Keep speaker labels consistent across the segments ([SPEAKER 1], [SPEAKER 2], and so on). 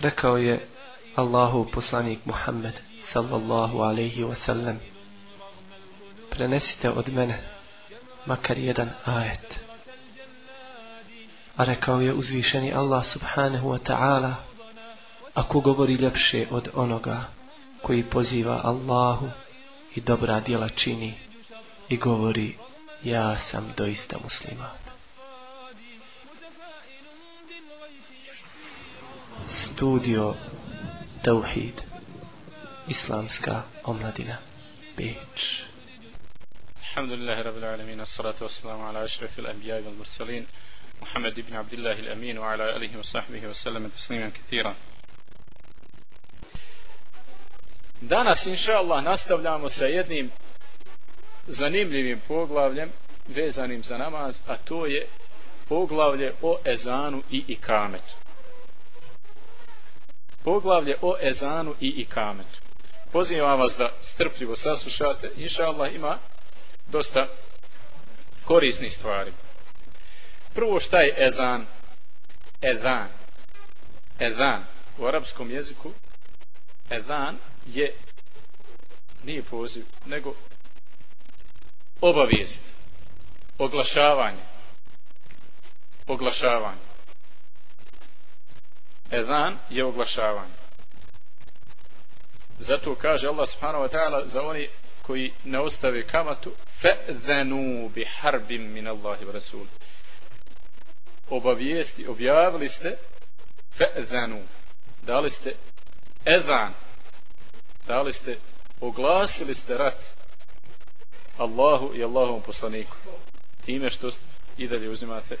[SPEAKER 1] Rekao je Allahu poslanik Muhammed sallallahu alaihi wasallam prenesite od mene makar jedan ajet. A rekao je uzvišeni Allah subhanahu wa ta'ala ako govori ljepše od onoga koji poziva Allahu i dobra djela čini i govori ja sam doista musliman. Studio Tauhid. Islamska omladina. Beč.
[SPEAKER 2] Alhamdulillahi Rabbil Alamin Assalatu wassalamu ala ašrafi al-anbiya wal mursalin Muhammad ibn Abdullah al-Amin wa ala alihi wa sahbihi wa sallam tasliman kathira Danas inša Allah nastavljamo sa jednim zanimljivim poglavljem vezanim za namaz, a to je poglavlje o ezanu i ikametu. Poglavlje o ezanu i ikametu. Pozivam vas da strpljivo saslušate. Inša Allah ima dosta korisnih stvari. Prvo šta je ezan? Ezan. Ezan. U arapskom jeziku ezan je nije poziv, nego obavijest, oglašavanje, oglašavanje. Ezan je oglašavanje. Zato kaže Allah subhanahu wa ta'ala za oni koji ne ostave kamatu fe'zenu bi harbim min Allahi wa rasul. Obavijesti, objavili ste fe'zenu. Dali ste ezan. Dali ste, oglasili ste rat Allahu i Allahovom poslaniku. Time što i dalje uzimate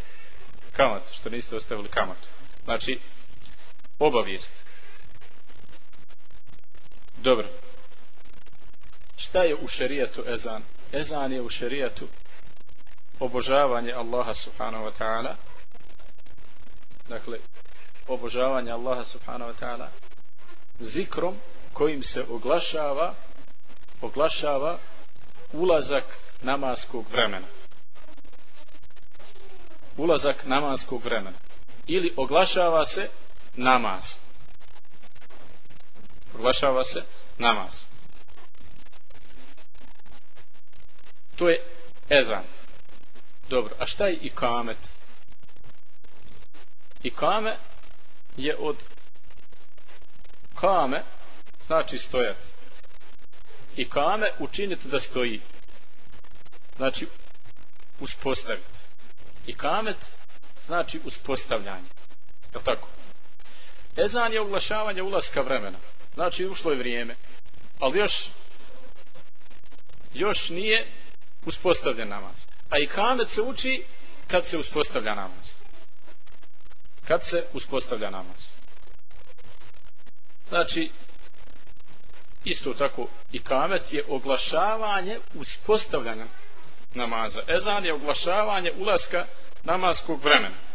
[SPEAKER 2] kamat, što niste ostavili kamat. Znači, obavijest. Dobro. Šta je u šerijatu ezan? Ezan je u šerijatu obožavanje Allaha subhanahu wa ta'ala. Dakle, obožavanje Allaha subhanahu wa ta'ala zikrom kojim se oglašava oglašava ulazak namaskog vremena. Ulazak namaskog vremena. Ili oglašava se namaz. proglašava se namaz. To je ezan. Dobro, a šta je ikamet? Ikame je od kame, znači stojati ikame učiniti da stoji. Znači, uspostaviti. ikamet znači uspostavljanje. Je tako? Ezan je oglašavanje ulaska vremena. Znači, ušlo je vrijeme. Ali još još nije uspostavljen namaz. A i kamet se uči kad se uspostavlja namaz. Kad se uspostavlja namaz. Znači, isto tako i kamet je oglašavanje uspostavljanja namaza. Ezan je oglašavanje ulaska namaskog vremena.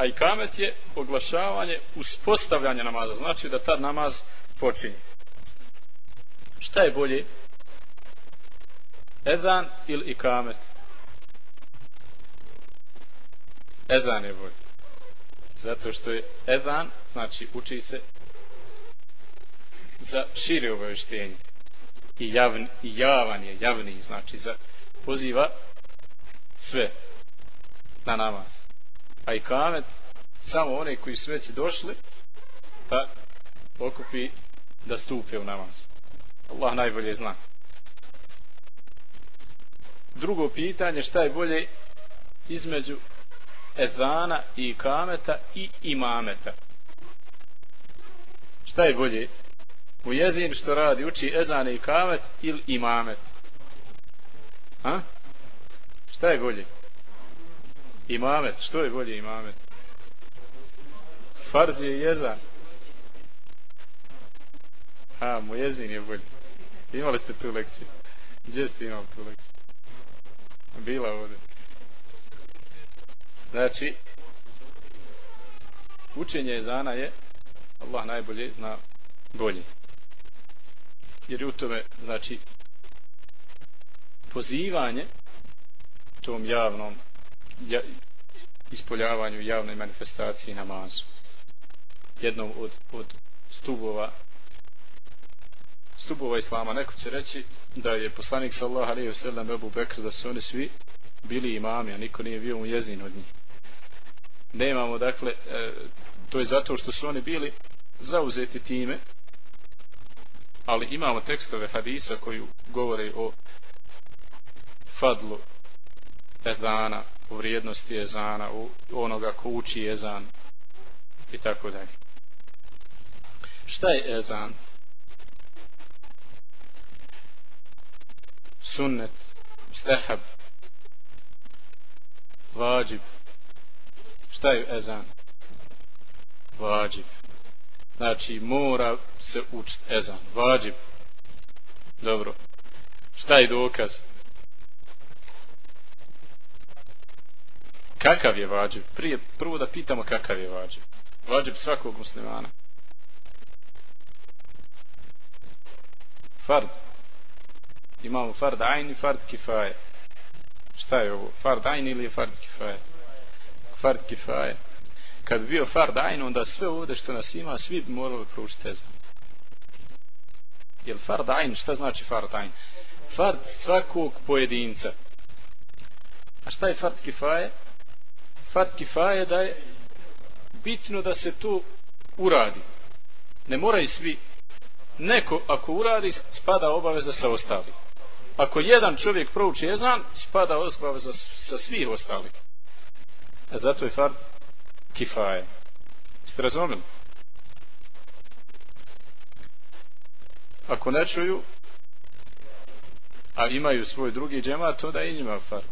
[SPEAKER 2] A i kamet je oglašavanje uspostavljanja namaza. Znači da tad namaz počinje. Šta je bolje? Ezan ili i kamet? Ezan je bolje. Zato što je ezan, znači uči se za šire obaveštenje i, javn, i javan je, javni, znači za poziva sve na namaz. A i kamet, samo one koji su već došli, pa da okupi da stupe u namaz. Allah najbolje zna. Drugo pitanje, šta je bolje između ezana i kameta i imameta? Šta je bolje? u jezin što radi, uči ezane i kamet ili imamet. A? Šta je bolje? Imamet, što je bolje imamet? Farz je jezan. A, mujezin je bolji. Imali ste tu lekciju? Gdje ste imali tu lekciju? Bila ovdje. Znači, učenje jezana je, Allah najbolje zna bolje jer u tome znači pozivanje tom javnom ja, ispoljavanju javnoj manifestaciji namazu jednom od, od stubova stubova islama. Neko će reći da je poslanik sallallahu alejhi ve sellem Abu Bekr da su oni svi bili imami, a niko nije bio mu jezin od njih. Nemamo, dakle, e, to je zato što su oni bili zauzeti time, ali imamo tekstove hadisa koji govore o fadlu ezana, u vrijednosti ezana, u onoga ko uči ezan i tako dalje. Šta je ezan? Sunnet, stehab, vađib. Šta je ezan? Vađib. Znači, mora se učiti ezan. Vađib. Dobro. Šta je dokaz? Kakav je vađib? Prije, prvo da pitamo kakav je vađib. Vađib svakog muslimana. Fard. Imamo fard ajn i fard kifaje. Šta je ovo? Fard ajn ili je fard kifaje? Fard kifaje kad bi bio fard ajn, onda sve ovdje što nas ima, svi bi morali proučiti ezan. Jel fard ajn, šta znači fard ajn? Fard svakog pojedinca. A šta je fard kifaje? Fat kifaje da je bitno da se to uradi. Ne moraju svi. Neko, ako uradi, spada obaveza sa ostali. Ako jedan čovjek prouči jezan, spada obaveza sa svih ostalih. A zato je fard kifaje. Ste razumeli? Ako ne čuju, a imaju svoj drugi džemat, onda i njima fart.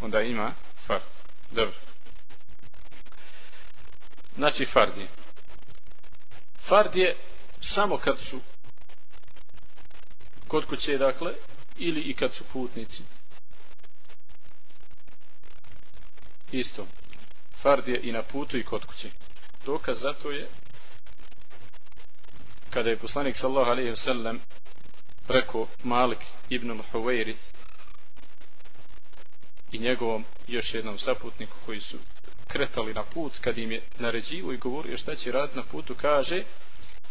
[SPEAKER 2] Onda ima fart. Dobro. Znači fard je. Fard je samo kad su kod kuće, dakle, ili i kad su putnici. Isto fard je i na putu i kod kuće. Dokaz za to je kada je poslanik sallahu alaihi wa sallam rekao Malik ibn al-Huwairith i njegovom još jednom saputniku koji su kretali na put kad im je naređivo i govorio šta će raditi na putu kaže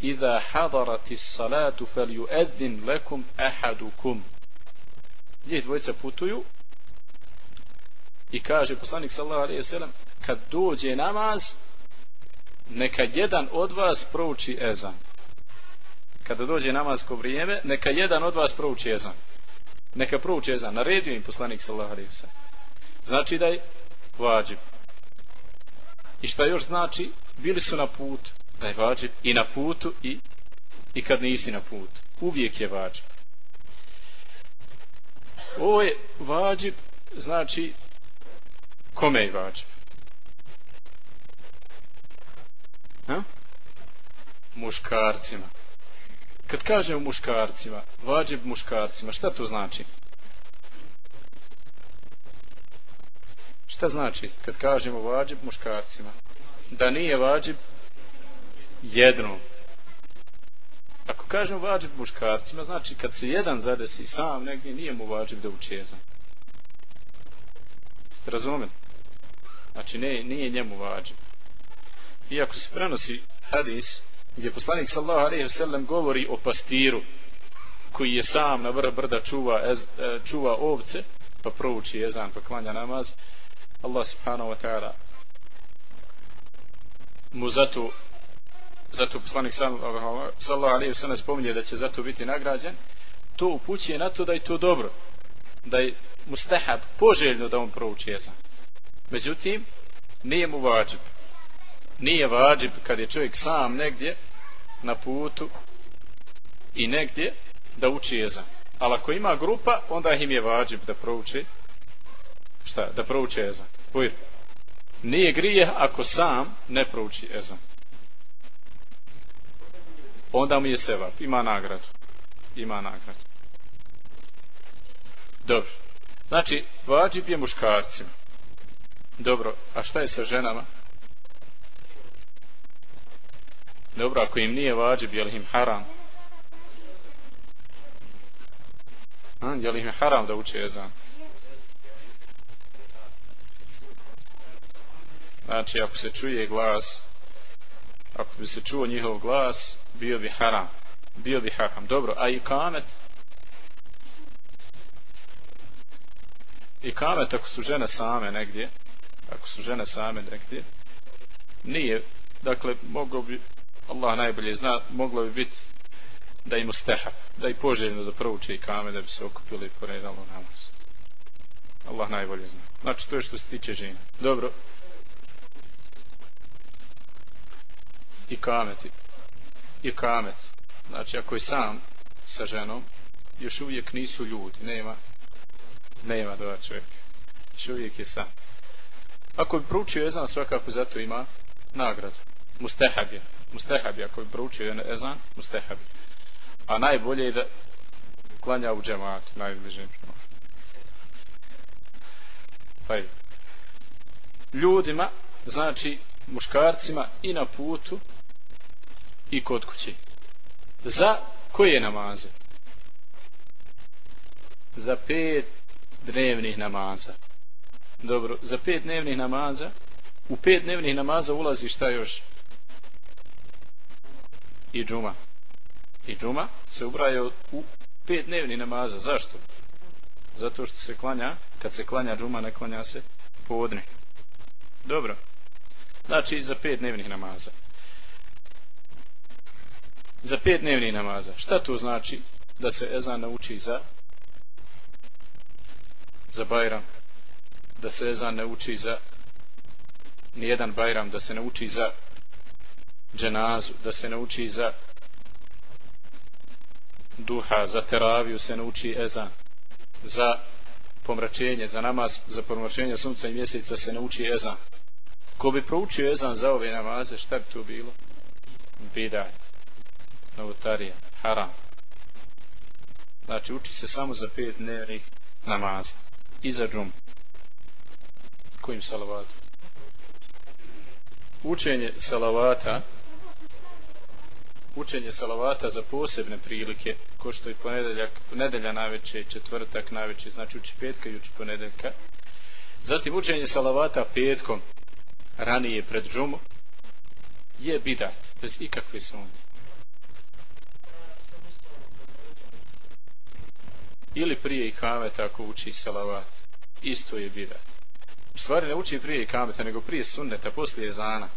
[SPEAKER 2] Iza hadarati salatu fel ju edzin lekum ahadukum Njih dvojica putuju i kaže poslanik sallahu alaihi wa sallam kad dođe namaz, neka jedan od vas prouči ezan. Kada dođe namazko vrijeme, neka jedan od vas prouči ezan. Neka prouči ezan. Naredio im poslanik sallallahu alejhi ve sellem. Znači da je vađib. I šta još znači? Bili su na putu. Da je vađib i na putu i, i kad nisi na putu. Uvijek je vađib. Ovo je vađib, znači kome je vađib? Ha? Muškarcima. Kad kažemo muškarcima, vađib muškarcima, šta to znači? Šta znači kad kažemo vađib muškarcima? Da nije vađib jednom. Ako kažemo vađib muškarcima, znači kad se jedan zadesi sam negdje, nije mu vađib da učeza. Ste razumeli? Znači ne, nije njemu vađib iako se prenosi hadis gdje poslanik sallallahu alejhi ve sellem govori o pastiru koji je sam na vrh brda čuva ez, e, čuva ovce pa prouči jezan pa klanja namaz Allah subhanahu wa ta'ala mu zato zato poslanik sallallahu alaihi wa sallam spominje da će zato biti nagrađen to upućuje na to da je to dobro da je mustahab poželjno da on prouči jezan međutim nije mu vađib nije vađib kad je čovjek sam negdje na putu i negdje da uči jezan. Ali ako ima grupa, onda im je vađib da prouči šta? Da prouči ezan. Ujr. Nije grijeh ako sam ne prouči ezan. Onda mu je sevap. Ima nagradu. Ima nagradu. Dobro. Znači, vađib je muškarcima. Dobro, a šta je sa ženama? Dobro, ako im nije vađib, je li im haram? Hm, a, je li im haram da uče ezan? Znači, ako se čuje glas ako bi se čuo njihov glas bio bi haram. Bio bi haram. Dobro a i kamet? I kamet ako su žene same negdje ako su žene same negdje nije dakle moglo bi Allah najbolje zna moglo bi biti da im usteha da i poželjno da prouče i kame da bi se okupili i poredalo namaz. Allah najbolje zna. Znači to je što se tiče žena. Dobro. I kameti i kamet. Znači ako je sam sa ženom još uvijek nisu ljudi nema nema dva čovjeka. Još uvijek je sam. Ako bi proučio ezan svakako zato ima nagradu. Mustehab je. Mustehab je ako bi proučio ezan mustehab je. A najbolje je da klanja u džematu najbliže pa ljudima znači muškarcima i na putu i kod kući. Za koje namaze? Za pet dnevnih namaza. Dobro, za pet dnevnih namaza, u pet dnevnih namaza ulazi šta još? I džuma. I džuma se ubraja u pet dnevnih namaza. Zašto? Zato što se klanja, kad se klanja džuma, ne klanja se podne. Dobro. Znači, za pet dnevnih namaza za pet dnevnih namaza. Šta to znači da se ezan nauči za za Bajram? Da se ezan nauči za nijedan Bajram, da se nauči za dženazu, da se nauči za duha, za teraviju se nauči ezan, za pomračenje, za namaz, za pomračenje sunca i mjeseca se nauči ezan. Ko bi proučio ezan za ove namaze, šta bi to bilo? Bidat novotarija, haram. Znači, uči se samo za pet dnevnih namaza. I za džum. Kojim salavatom? Učenje salavata učenje salavata za posebne prilike, ko što je ponedeljak, nedelja najveće, četvrtak najveće, znači uči petka i uči ponedeljka. Zatim učenje salavata petkom ranije pred džumu je bidat, bez ikakve sumnje. Ili prije i kameta ako uči salavat. Isto je bidat. U stvari ne uči prije i kameta nego prije sunneta poslije zana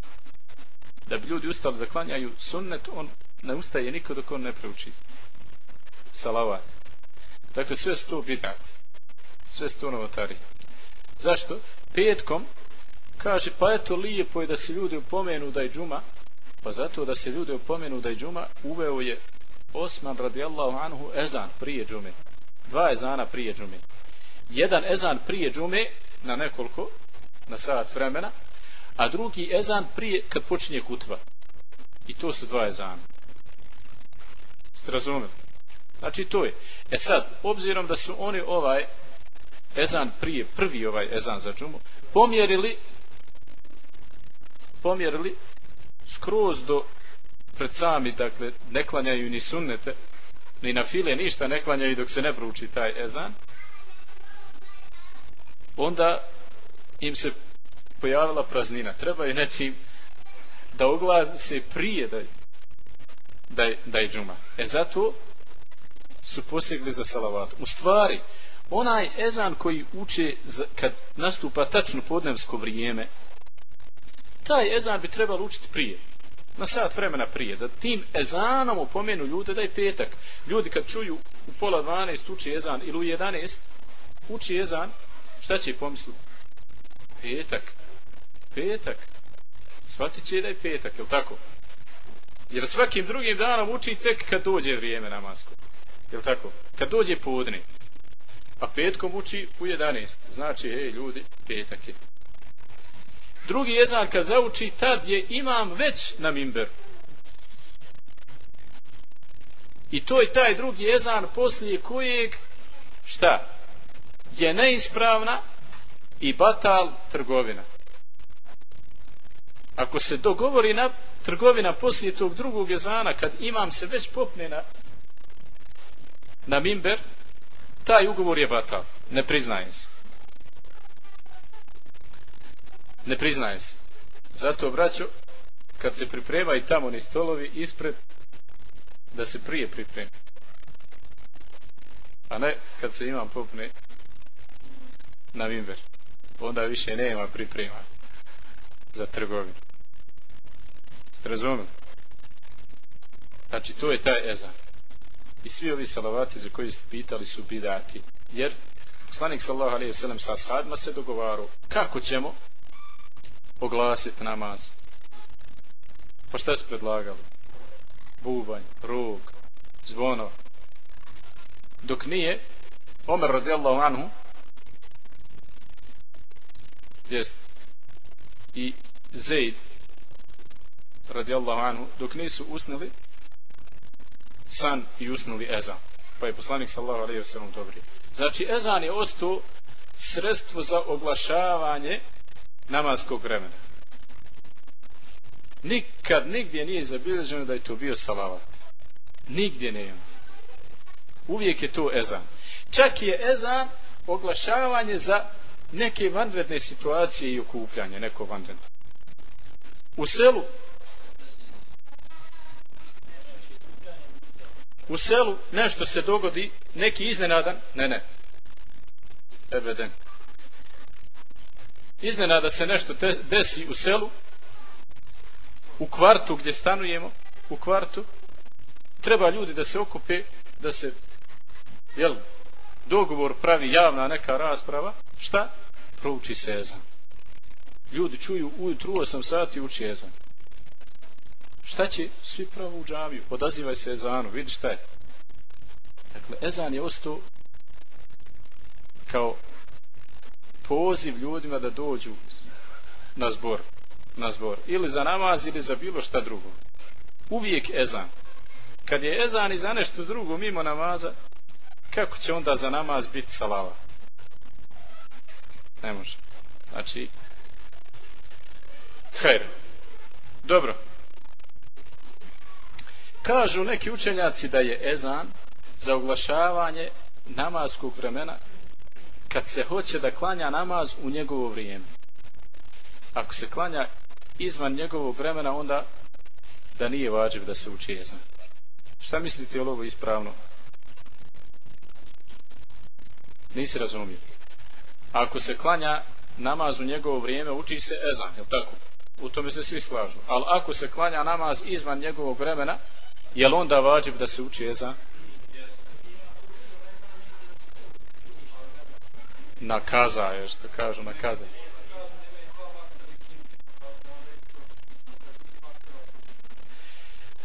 [SPEAKER 2] da bi ljudi ustali da klanjaju sunnet on ne ustaje niko dok on ne preuči salavat. Dakle sve sto bidat. Sve sto novotari zašto? petkom kaže pa eto lijepo je da se ljudi upomenu da je džuma. Pa zato da se ljudi upomenu da je džuma uveo je Osman radijallahu anhu ezan prije džume dva ezana prije džume. Jedan ezan prije džume na nekoliko, na sat vremena, a drugi ezan prije kad počinje kutva. I to su dva ezana. Ste razumeli? Znači to je. E sad, obzirom da su oni ovaj ezan prije, prvi ovaj ezan za džumu, pomjerili pomjerili skroz do pred sami, dakle, ne klanjaju ni sunnete, ni na file ništa ne klanjaju dok se ne prouči taj ezan onda im se pojavila praznina. Treba je nečim da oglad se prije da je, da je, da je džuma. E zato su posegli za salavat u stvari onaj ezan koji uče za, kad nastupa tačno podnevsko vrijeme taj ezan bi trebalo učiti prije na sat vremena prije, da tim ezanom upomenu ljude da je petak. Ljudi kad čuju u pola 12 uči ezan ili u 11 uči ezan, šta će pomisliti? Petak. Petak. Svatit će da je petak, je tako? Jer svakim drugim danom uči tek kad dođe vrijeme namasko. Je tako? Kad dođe podne. A petkom uči u 11. Znači, ej, ljudi, petak je drugi jezan kad zauči tad je imam već na mimberu. I to je taj drugi jezan poslije kojeg šta? Je neispravna i batal trgovina. Ako se dogovori na trgovina poslije tog drugog jezana kad imam se već popne na na mimber taj ugovor je batal. Ne priznaje se ne priznaje se. Zato, braćo, kad se priprema i tamo ni stolovi ispred, da se prije pripremi. A ne kad se imam popne na vimber. Onda više nema priprema za trgovinu. Ste razumeli? Znači, to je taj ezan. I svi ovi salavati za koji ste pitali su bidati. Jer poslanik sallahu alaihi sallam sa shadima se dogovaru kako ćemo oglasiti namaz. Pa šta su predlagali? Bubanj, rog, zvono. Dok nije, Omer radijallahu anhu, jest, i Zaid radijallahu anhu, dok nisu usnili san i usnili ezan. Pa je poslanik sallahu alaihi wa sallam dobri. Znači, ezan je ostao sredstvo za oglašavanje namaskog vremena. Nikad, nigdje nije zabilježeno da je to bio salavat. Nigdje nema. Uvijek je to ezan. Čak je ezan oglašavanje za neke vanredne situacije i okupljanje, neko vanredno. U selu u selu nešto se dogodi, neki iznenadan, ne, ne, ebeden. Iznenada se nešto te, desi u selu, u kvartu gdje stanujemo, u kvartu, treba ljudi da se okupe, da se, jel, dogovor pravi javna neka rasprava, šta? Prouči se ezan. Ljudi čuju ujutru 8 sati uči ezan. Šta će? Svi pravo u džaviju. Odazivaj se ezanu. Vidi šta je. Dakle, ezan je ostao kao poziv ljudima da dođu na zbor. Na zbor. Ili za namaz, ili za bilo šta drugo. Uvijek ezan. Kad je ezan i za nešto drugo mimo namaza, kako će onda za namaz biti salavat? Ne može. Znači, hajr. Dobro. Kažu neki učenjaci da je ezan za oglašavanje namaskog vremena kad se hoće da klanja namaz u njegovo vrijeme. Ako se klanja izvan njegovog vremena, onda da nije vađiv da se uči jezan. Šta mislite je ovo ispravno? Nisi razumio. Ako se klanja namaz u njegovo vrijeme, uči se ezan, je tako? U tome se svi slažu. Ali ako se klanja namaz izvan njegovog vremena, je li onda vađiv da se uči ezan? Nakaza, je što kažu, nakaza.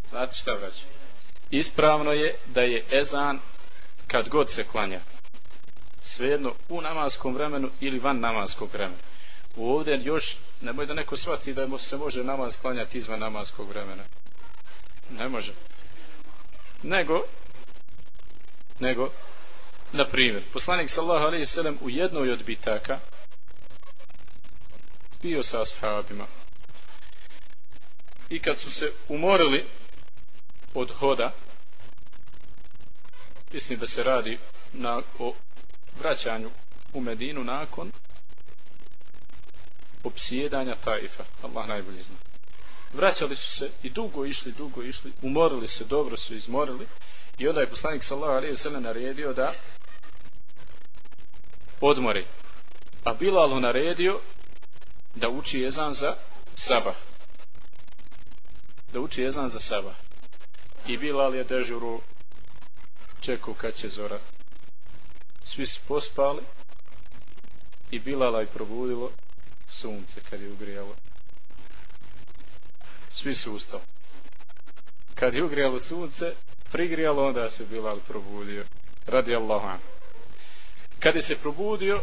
[SPEAKER 2] Znate šta vraći? Ispravno je da je ezan kad god se klanja. Svejedno u namaskom vremenu ili van namaskog vremena. Ovdje još, nemoj da neko shvati da se može namaz klanjati izvan namaskog vremena. Ne može nego nego na primjer poslanik sallallahu alejhi ve sellem u jednoj od bitaka bio sa ashabima. I kad su se umorili od hoda mislim da se radi na o vraćanju u Medinu nakon opsjedanja Taifa. Allah najbolje zna. Vraćali su se i dugo išli, dugo išli, umorili se, dobro su izmorili. I onda je poslanik sallahu alaihi sallam naredio da odmori. A Bilalu naredio da uči jezan za sabah. Da uči jezan za sabah. I Bilal je dežuru čekao kad će zora. Svi su pospali i Bilala je probudilo sunce kad je ugrijalo svi su ustali. Kad je ugrijalo sunce, prigrijalo, onda se Bilal probudio. Radi anhu. Kad je se probudio,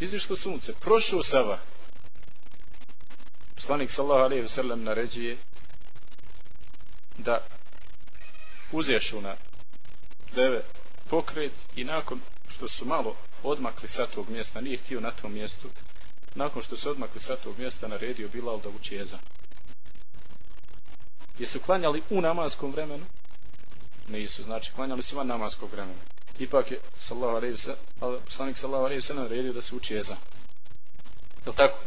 [SPEAKER 2] izišlo sunce, prošao Sava. Poslanik sallahu alaihi ve sellem naređuje da uzješu na deve pokret i nakon što su malo odmakli sa tog mjesta, nije htio na tom mjestu, nakon što su odmakli sa tog mjesta, naredio Bilal da uči jezan. Jesu klanjali u namaskom vremenu? Nisu, znači klanjali su van namaskog vremena. Ipak je sallahu alaihi sallam, poslanik sallahu alaihi sallam naredio da se uči ezan. Je tako?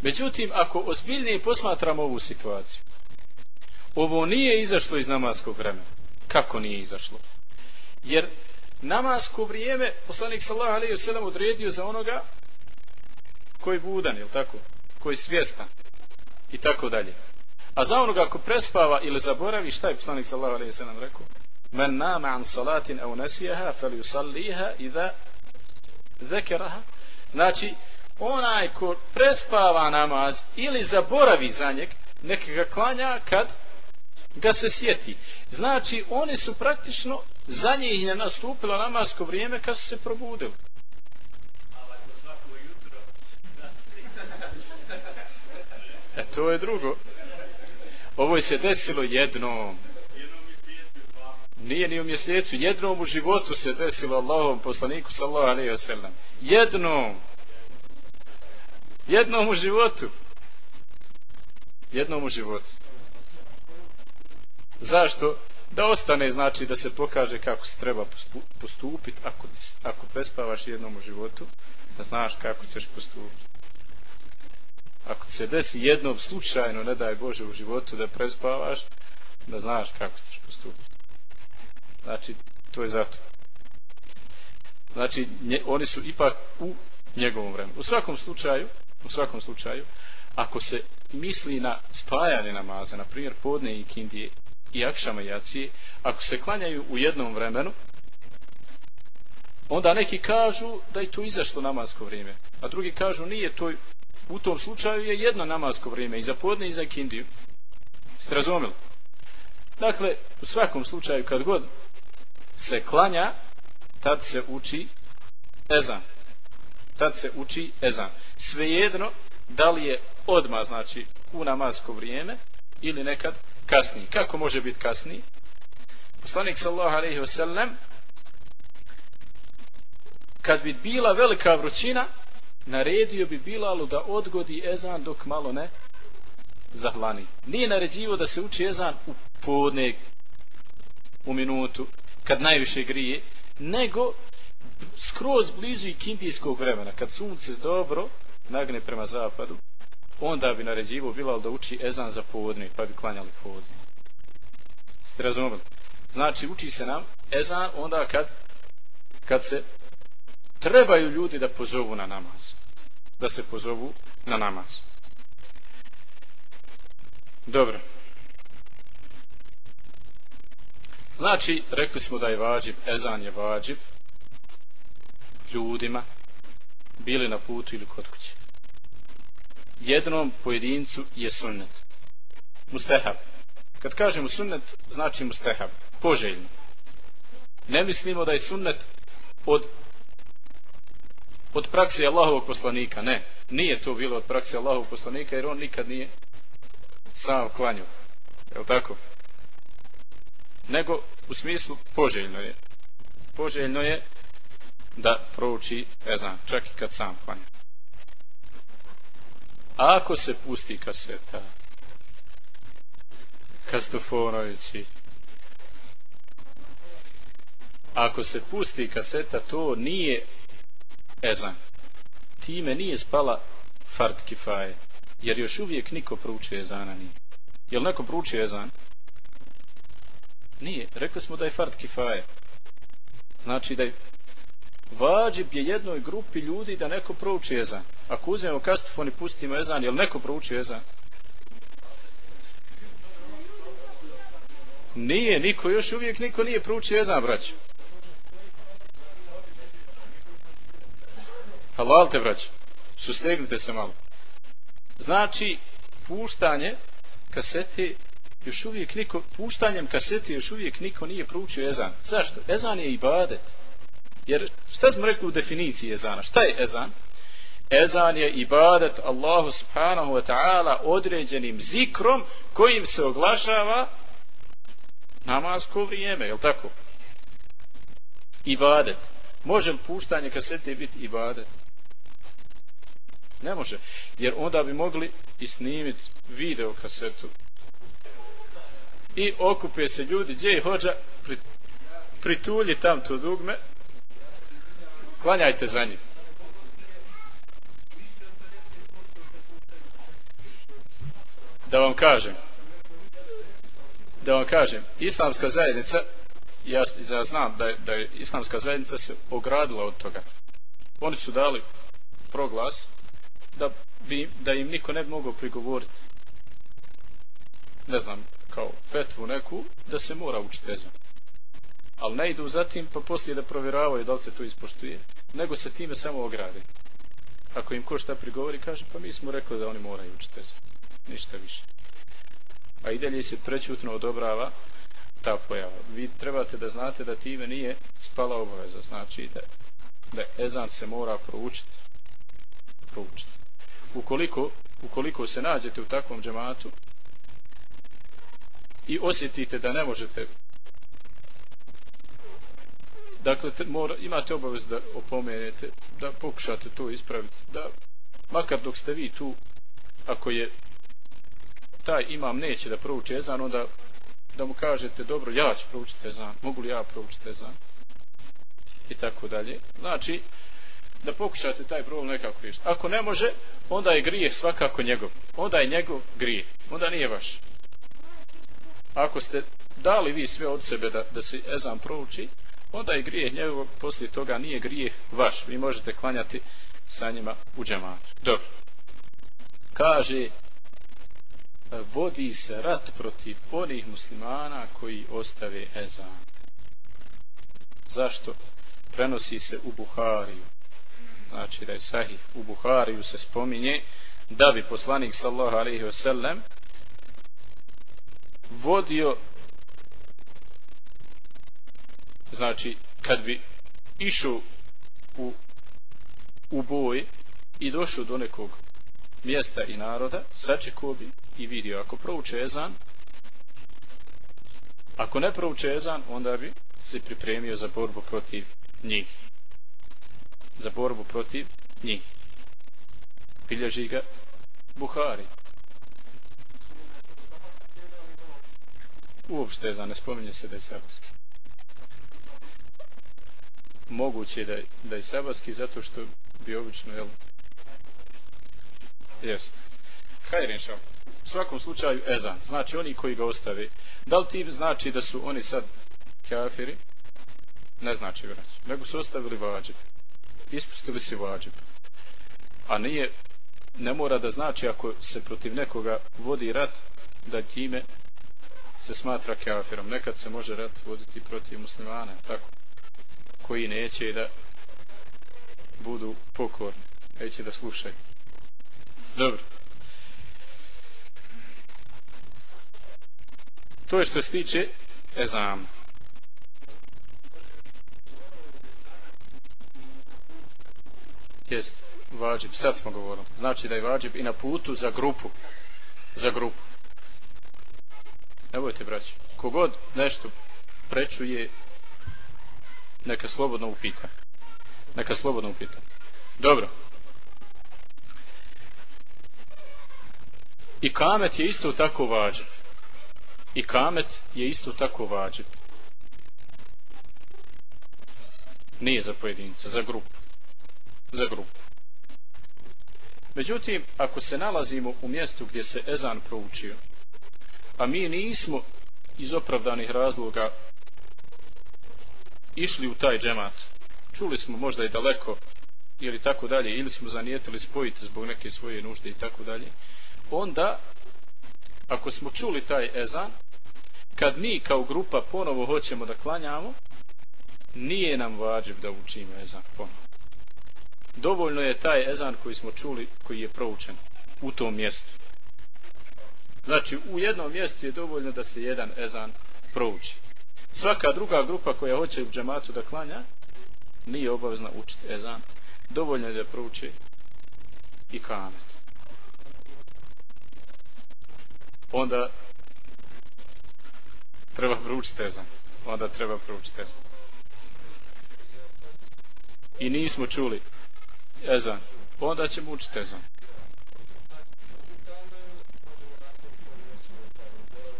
[SPEAKER 2] Međutim, ako ozbiljnije posmatramo ovu situaciju, ovo nije izašlo iz namaskog vremena. Kako nije izašlo? Jer namasko vrijeme poslanik sallallahu alejhi ve sellem odredio za onoga koji budan, je tako? Koji svjestan i tako dalje. A za onoga ko prespava ili zaboravi, šta je poslanik sallallahu alejhi ve sellem rekao? Men nama an salatin aw nasiha falyusalliha idha zakaraha. Znači, onaj ko prespava namaz ili zaboravi za njeg, neka ga klanja kad ga se sjeti. Znači, oni su praktično za njih je nastupilo namasko vrijeme kad su se probudili. E, to je drugo. Ovo je se desilo jednom. Nije ni u mjesecu. Jednom u životu se desilo Allahom poslaniku sallahu alaihi wa sallam. Jednom. Jednom u životu. Jednom u životu. Zašto? Da ostane, znači, da se pokaže kako se treba postupiti ako, ako prespavaš jednom u životu, da znaš kako ćeš postupiti. Ako se desi jednom slučajno, ne daj Bože, u životu da prespavaš, da znaš kako ćeš postupiti. Znači, to je zato. Znači, nje, oni su ipak u njegovom vremenu. U svakom slučaju, u svakom slučaju, ako se misli na spajanje namaza, na primjer podne i kindije i akšama i jacije, ako se klanjaju u jednom vremenu, onda neki kažu da je to izašlo namasko vrijeme, a drugi kažu nije to, u tom slučaju je jedno namasko vrijeme, i za podne i za kindiju. Ste razumeli? Dakle, u svakom slučaju, kad god se klanja, tad se uči ezan. Tad se uči ezan. Svejedno, da li je odma znači, u namasko vrijeme, ili nekad kasniji. Kako može biti kasniji? Poslanik sallallahu alejhi ve sellem kad bi bila velika vrućina, naredio bi Bilalu da odgodi ezan dok malo ne zahlani. Nije naređivo da se uči ezan u podne u minutu, kad najviše grije, nego skroz blizu i kindijskog vremena, kad sunce dobro nagne prema zapadu, onda bi naređivo Bilal da uči ezan za povodne, pa bi klanjali povodne. Ste razumeli? Znači, uči se nam ezan onda kad, kad se trebaju ljudi da pozovu na namaz. Da se pozovu na namaz. Dobro. Znači, rekli smo da je vađib, ezan je vađib ljudima, bili na putu ili kod kuće jednom pojedincu je sunnet. Mustehab. Kad kažemo sunnet, znači mustehab. Poželjno. Ne mislimo da je sunnet od od prakse Allahovog poslanika. Ne. Nije to bilo od prakse Allahovog poslanika, jer on nikad nije sam klanio. Je li tako? Nego, u smislu, poželjno je. Poželjno je da prouči ezan, čak i kad sam klanja. Ako se pusti kaseta, Kastofonovići, ako se pusti kaseta, to nije ezan. Time nije spala fart kifaje, jer još uvijek niko proučuje ezana nije. jel neko proučuje ezan? Nije. Rekli smo da je fart kifaje. Znači da je vađib je jednoj grupi ljudi da neko prouči ezan. Ako uzmemo kastofon i pustimo ezan, je li neko prouči ezan? Nije, niko, još uvijek niko nije proučio ezan, braću. Halalte, braću. Sustegnite se malo. Znači, puštanje kasete još uvijek niko, puštanjem kasete još uvijek niko nije proučio ezan. Zašto? Ezan je ibadet. Jer šta smo rekli u definiciji ezana? Šta je ezan? Ezan je ibadet Allahu subhanahu wa ta'ala određenim zikrom kojim se oglašava namasko vrijeme, je tako? Ibadet. Može li puštanje kasete biti ibadet? Ne može. Jer onda bi mogli i snimiti video kasetu. I okupe se ljudi, gdje je hođa, pritulji tam to dugme, klanjajte za njim. da vam kažem da vam kažem islamska zajednica ja, ja znam da je, da je islamska zajednica se ogradila od toga. Oni su dali proglas da, bi, da im niko ne bi mogao prigovoriti. Ne znam kao fetvu neku da se mora učiti ezan ali ne idu zatim pa poslije da provjeravaju da li se to ispoštuje nego se time samo ograde. Ako im ko šta prigovori kaže pa mi smo rekli da oni moraju učiti ezan ništa više. A i dalje se prećutno odobrava ta pojava. Vi trebate da znate da time nije spala obaveza. Znači da, da ezan se mora proučiti. Proučiti. Ukoliko, ukoliko se nađete u takvom džematu i osjetite da ne možete. Dakle te, mora, imate obavez da opomenete da pokušate to ispraviti da makar dok ste vi tu ako je taj imam neće da prouči ezan onda da mu kažete dobro ja ću proučiti ezan mogu li ja proučiti ezan? I tako dalje. Znači da pokušate taj problem nekako riješiti. Ako ne može onda je grijeh svakako njegov. Onda je njegov grijeh. Onda nije vaš ako ste dali vi sve od sebe da, da se ezan prouči onda je grijeh njegovog poslije toga nije grijeh vaš. Vi možete klanjati sa njima u džematu. Dobro. Kaže vodi se rat protiv onih muslimana koji ostave ezan. Zašto? Prenosi se u Buhariju. Znači da je sahih. U Buhariju se spominje da bi poslanik sallahu alaihi wasallam vodio znači kad bi išao u, u boj i došao do nekog mjesta i naroda sačekao bi i vidio ako prouče ezan ako ne prouče ezan onda bi se pripremio za borbu protiv njih. Za borbu protiv njih. Bilježi ga Buhari. Uopšte za ne spominje se da je sabarski moguće je da je, da je sabarski zato što bi obično jel jest Hajde, šal u svakom slučaju ezan znači oni koji ga ostave da li tim znači da su oni sad kafiri? Ne znači vrać nego su ostavili vađib. Ispustili si vađib. A nije ne mora da znači ako se protiv nekoga vodi rat da time se smatra kafirom. Nekad se može rat voditi protiv muslimana tako koji neće da budu pokorni neće da slušaju. Dobro. To je što se tiče ezam jest vađib, sad smo govorili. Znači da je vađib i na putu za grupu za grupu ne bojte braći kogod nešto prečuje neka slobodno upita. Neka slobodno upita. Dobro. I kamet je isto tako vađen. i kamet je isto tako vađen. nije za pojedinca, za grupu. Za grupu. Međutim ako se nalazimo u mjestu gdje se ezan proučio a mi nismo iz opravdanih razloga išli u taj džemat. Čuli smo možda i daleko ili tako dalje ili smo zanijetili spojiti zbog neke svoje nužde i tako dalje. Onda ako smo čuli taj ezan kad mi kao grupa ponovo hoćemo da klanjamo nije nam vađiv da učimo ezan ponovo. Dovoljno je taj ezan koji smo čuli koji je proučen u tom mjestu znači u jednom mjestu je dovoljno da se jedan ezan prouči. Svaka druga grupa koja hoće u džematu da klanja nije obavezna učiti ezan. Dovoljno je da prouči i kamet. Onda treba proučiti ezan. Onda treba proučiti ezan. I nismo čuli ezan. Onda ćemo učiti ezan.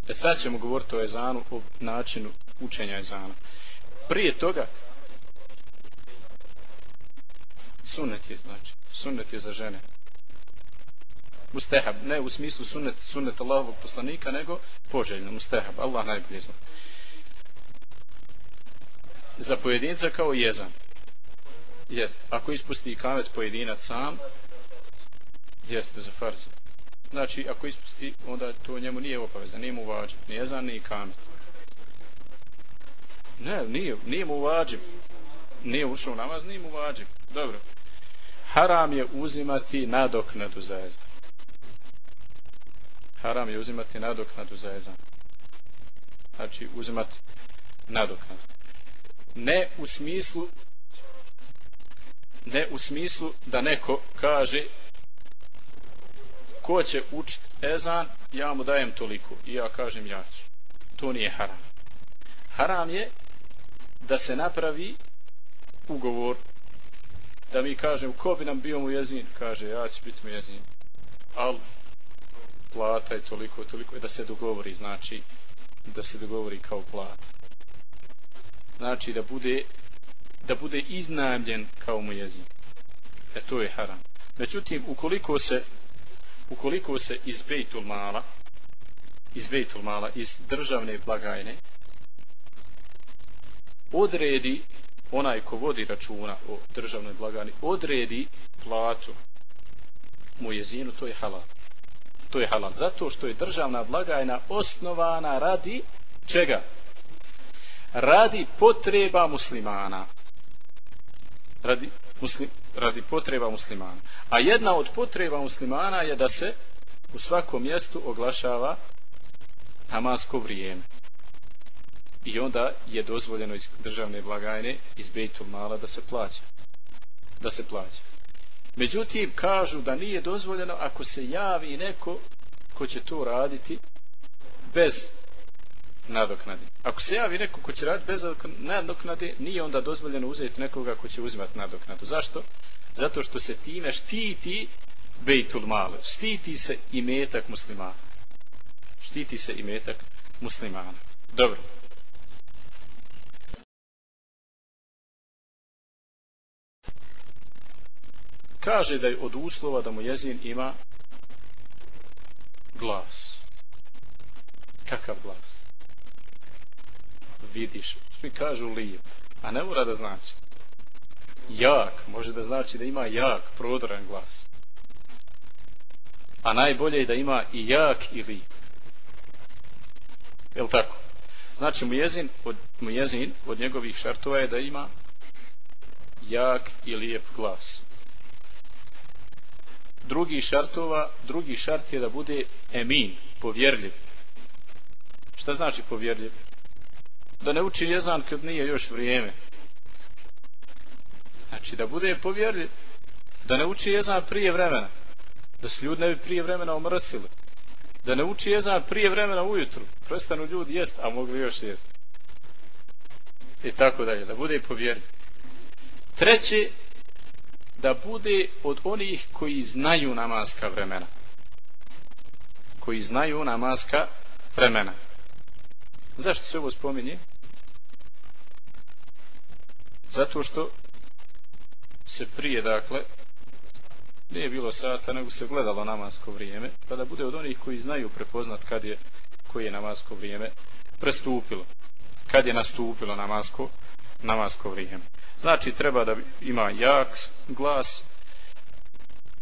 [SPEAKER 2] E sad ćemo govoriti o ezanu, o načinu učenja ezana. Prije toga, sunnet je, znači, sunnet je za žene. mustehab, ne u smislu sunnet, sunnet Allahovog poslanika, nego poželjno, mustehab, Allah najbolje zna. Za pojedinca kao jezan. Jest, ako ispusti kamet pojedinac sam, jeste za farzu. Znači, ako ispusti, onda to njemu nije obaveza, nije mu vađib ni jezan, ni kamet. Ne, nije, nije mu vađib Nije ušao namaz, nije mu vađib Dobro. Haram je uzimati nadoknadu za jezan haram je uzimati nadoknadu za ezan. Znači, uzimati nadoknadu. Ne u smislu ne u smislu da neko kaže ko će učiti ezan, ja mu dajem toliko i ja kažem ja ću. To nije haram. Haram je da se napravi ugovor da mi kažem ko bi nam bio mu jezin, kaže ja ću biti mu jezin. Ali plata i toliko, toliko, da se dogovori, znači, da se dogovori kao plata. Znači, da bude, da bude iznajemljen kao mu jezin. E, to je haram. Međutim, ukoliko se, ukoliko se iz Bejtul Mala, iz Bejtul Mala, iz državne blagajne, odredi onaj ko vodi računa o državnoj blagajni, odredi platu mu jezinu, to je halal to je halal. Zato što je državna blagajna osnovana radi čega? Radi potreba muslimana. Radi, muslim, radi potreba muslimana. A jedna od potreba muslimana je da se u svakom mjestu oglašava namasko vrijeme. I onda je dozvoljeno iz državne blagajne iz Bejtul Mala da se plaća. Da se plaća. Međutim, kažu da nije dozvoljeno ako se javi neko ko će to raditi bez nadoknadi. Ako se javi neko ko će raditi bez nadoknade, nije onda dozvoljeno uzeti nekoga ko će uzimati nadoknadu. Zašto? Zato što se time štiti Bejtul Male. Štiti se i metak muslimana. Štiti se i metak muslimana. Dobro. kaže da je od uslova da mu jezin ima glas. Kakav glas? Vidiš, svi kažu lijep, a ne mora da znači. Jak, može da znači da ima jak, prodoran glas. A najbolje je da ima i jak i lijep. Jel tako? Znači mu jezin, od, mu jezin od njegovih šartova je da ima jak i lijep glas drugi šartova, drugi šart je da bude emin, povjerljiv. Šta znači povjerljiv? Da ne uči jezan kad nije još vrijeme. Znači da bude povjerljiv. Da ne uči jezan prije vremena. Da se ljudi ne bi prije vremena omrsili. Da ne uči jezan prije vremena ujutru. Prestanu ljudi jest, a mogli još jest. I tako dalje. Da bude povjerljiv. Treći, da bude od onih koji znaju namaska vremena. Koji znaju namaska vremena. Zašto se ovo spominje? Zato što se prije, dakle, nije bilo sata, nego se gledalo namasko vrijeme, pa da bude od onih koji znaju prepoznat kad je, koje je namasko vrijeme prestupilo. Kad je nastupilo namasko, namasko vrijeme. Znači, treba da ima jak glas,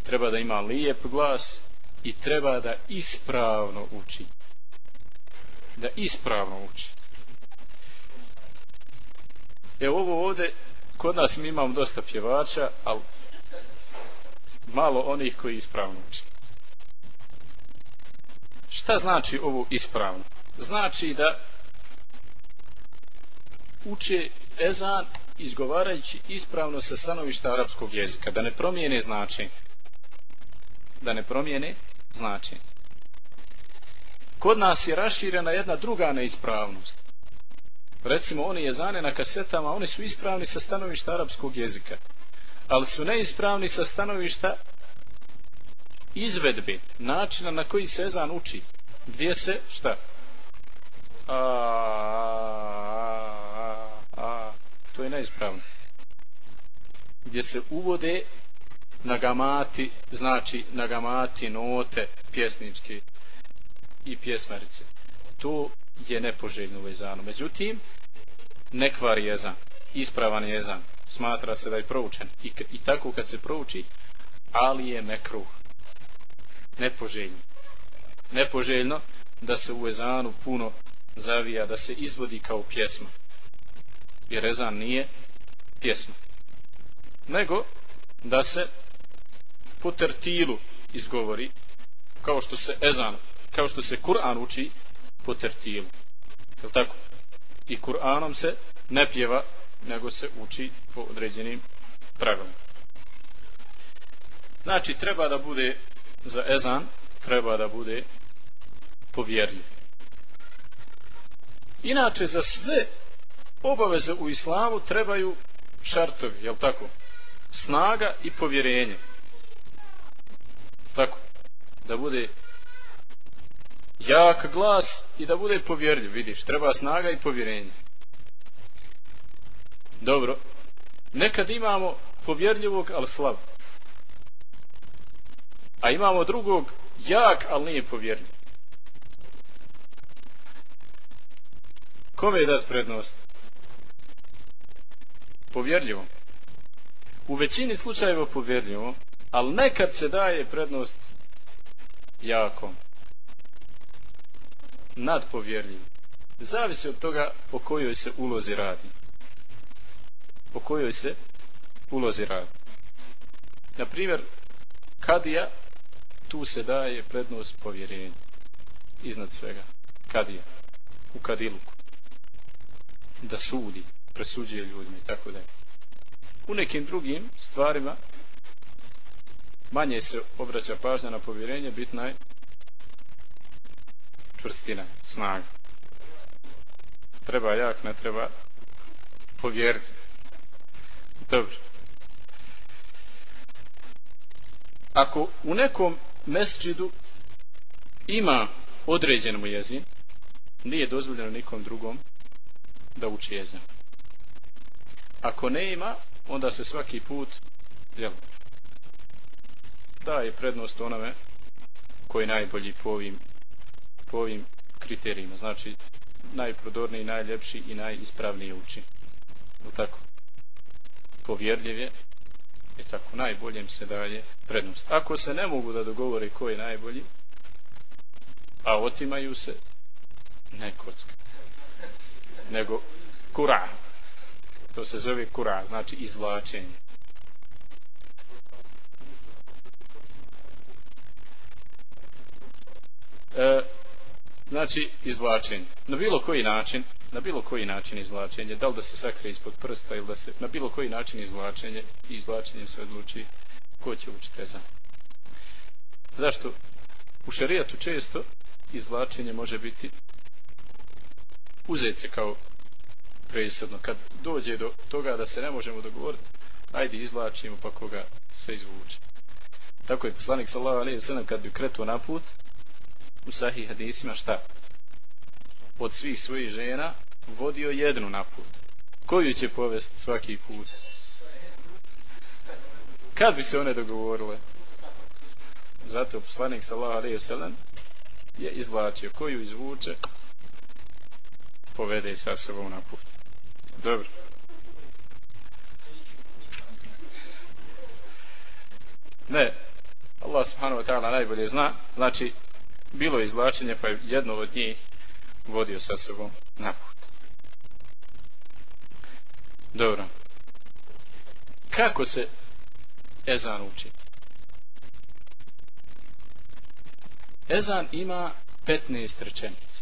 [SPEAKER 2] treba da ima lijep glas i treba da ispravno uči. Da ispravno uči. Evo ovo ovde, kod nas mi imamo dosta pjevača, ali malo onih koji ispravno uči. Šta znači ovo ispravno? Znači da uče ezan izgovarajući ispravno sa stanovišta arapskog jezika, da ne promijene značenje. Da ne promijene značenje. Kod nas je raširena jedna druga neispravnost. Recimo, oni jezane na kasetama, oni su ispravni sa stanovišta arapskog jezika, ali su neispravni sa stanovišta izvedbe, načina na koji se ezan uči. Gdje se, šta? A, to je neispravno. Gdje se uvode nagamati, znači nagamati note pjesničke i pjesmarice. To je nepoželjno u ezanu. Međutim, nekvar jezan, ispravan jezan, smatra se da je proučen. I, I tako kad se prouči, ali je mekruh. Nepoželjno. Nepoželjno da se u ezanu puno zavija, da se izvodi kao pjesma. Jer ezan nije pjesma. Nego da se po tertilu izgovori kao što se ezan, kao što se Kur'an uči po tertilu. Je tako? I Kur'anom se ne pjeva, nego se uči po određenim pravilima. Znači, treba da bude za ezan, treba da bude povjerljiv. Inače, za sve obaveze u islamu trebaju šartovi, jel tako? Snaga i povjerenje. Tako. Da bude jak glas i da bude povjerljiv, vidiš, treba snaga i povjerenje. Dobro. Nekad imamo povjerljivog, ali slab. A imamo drugog jak, ali nije povjerljiv. Kome je dat prednost? Povjerljivom. U većini slučajeva povjerljivom, ali nekad se daje prednost jakom nadpovjerljiv. Zavisi od toga o kojoj se ulozi radi. O kojoj se ulozi radi. Na primjer, kadija, tu se daje prednost povjerenja. Iznad svega. Kadija. U kadiluku da sudi, presuđuje ljudima i tako da U nekim drugim stvarima manje se obraća pažnja na povjerenje, bitna je čvrstina, snaga. Treba jak, ne treba povjeriti. Dobro. Ako u nekom mesčidu ima određen mu jezin, nije dozvoljeno nikom drugom da uči jezin. Ako ne ima, onda se svaki put jel, daje prednost onome koji je najbolji po ovim, po ovim kriterijima. Znači, najprodorniji, najljepši i najispravniji uči. U tako? Povjerljiv je i tako najboljem se daje prednost. Ako se ne mogu da dogovore ko je najbolji, a otimaju se, ne kocka nego kura. To se zove kura, znači izvlačenje. E, znači izvlačenje. Na bilo koji način, na bilo koji način izvlačenje, da li da se sakre ispod prsta ili da se, na bilo koji način izvlačenje, izvlačenjem se odluči ko će učiti za. Zašto? U šerijatu često izvlačenje može biti uzeti se kao presudno. Kad dođe do toga da se ne možemo dogovoriti, ajde izvlačimo pa koga se izvuče. Tako je poslanik sallallahu alejhi ve sellem kad bi kretuo na put u sahih hadisima šta? Od svih svojih žena vodio jednu na put. Koju će povesti svaki put? Kad bi se one dogovorile? Zato poslanik sallahu alaihi ve sellem je izvlačio koju izvuče povede sa sobom na put. Dobro. Ne, Allah subhanahu wa ta'ala najbolje zna, znači, bilo je izlačenje pa je jedno od njih vodio sa sobom na put. Dobro. Kako se ezan uči? Ezan ima 15 rečenica.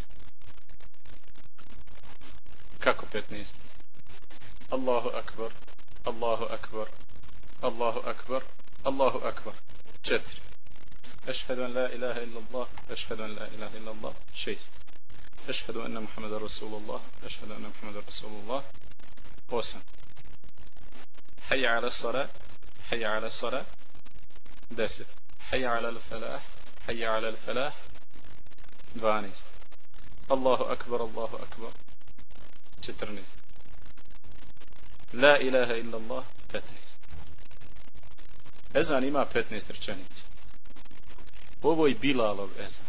[SPEAKER 2] Kako 15? Allahu akbar, Allahu akbar, Allahu akbar, Allahu akbar. Četiri. Ešhedu an la ilaha illa Allah, ešhedu an la ilaha illa Allah. Šest. Ešhedu anna Muhammeda Rasulullah, ešhedu anna Muhammeda Rasulullah. Osam. Hayya ala sara, hayya ala sara. Deset. Hayya ala al-falah, hayya ala al-falah. Dvanest. Allahu akbar, Allahu akbar. 14 La ilaha illa Allah 15 Ezan ima 15 rečenica. Ovo je Bilalov ezan.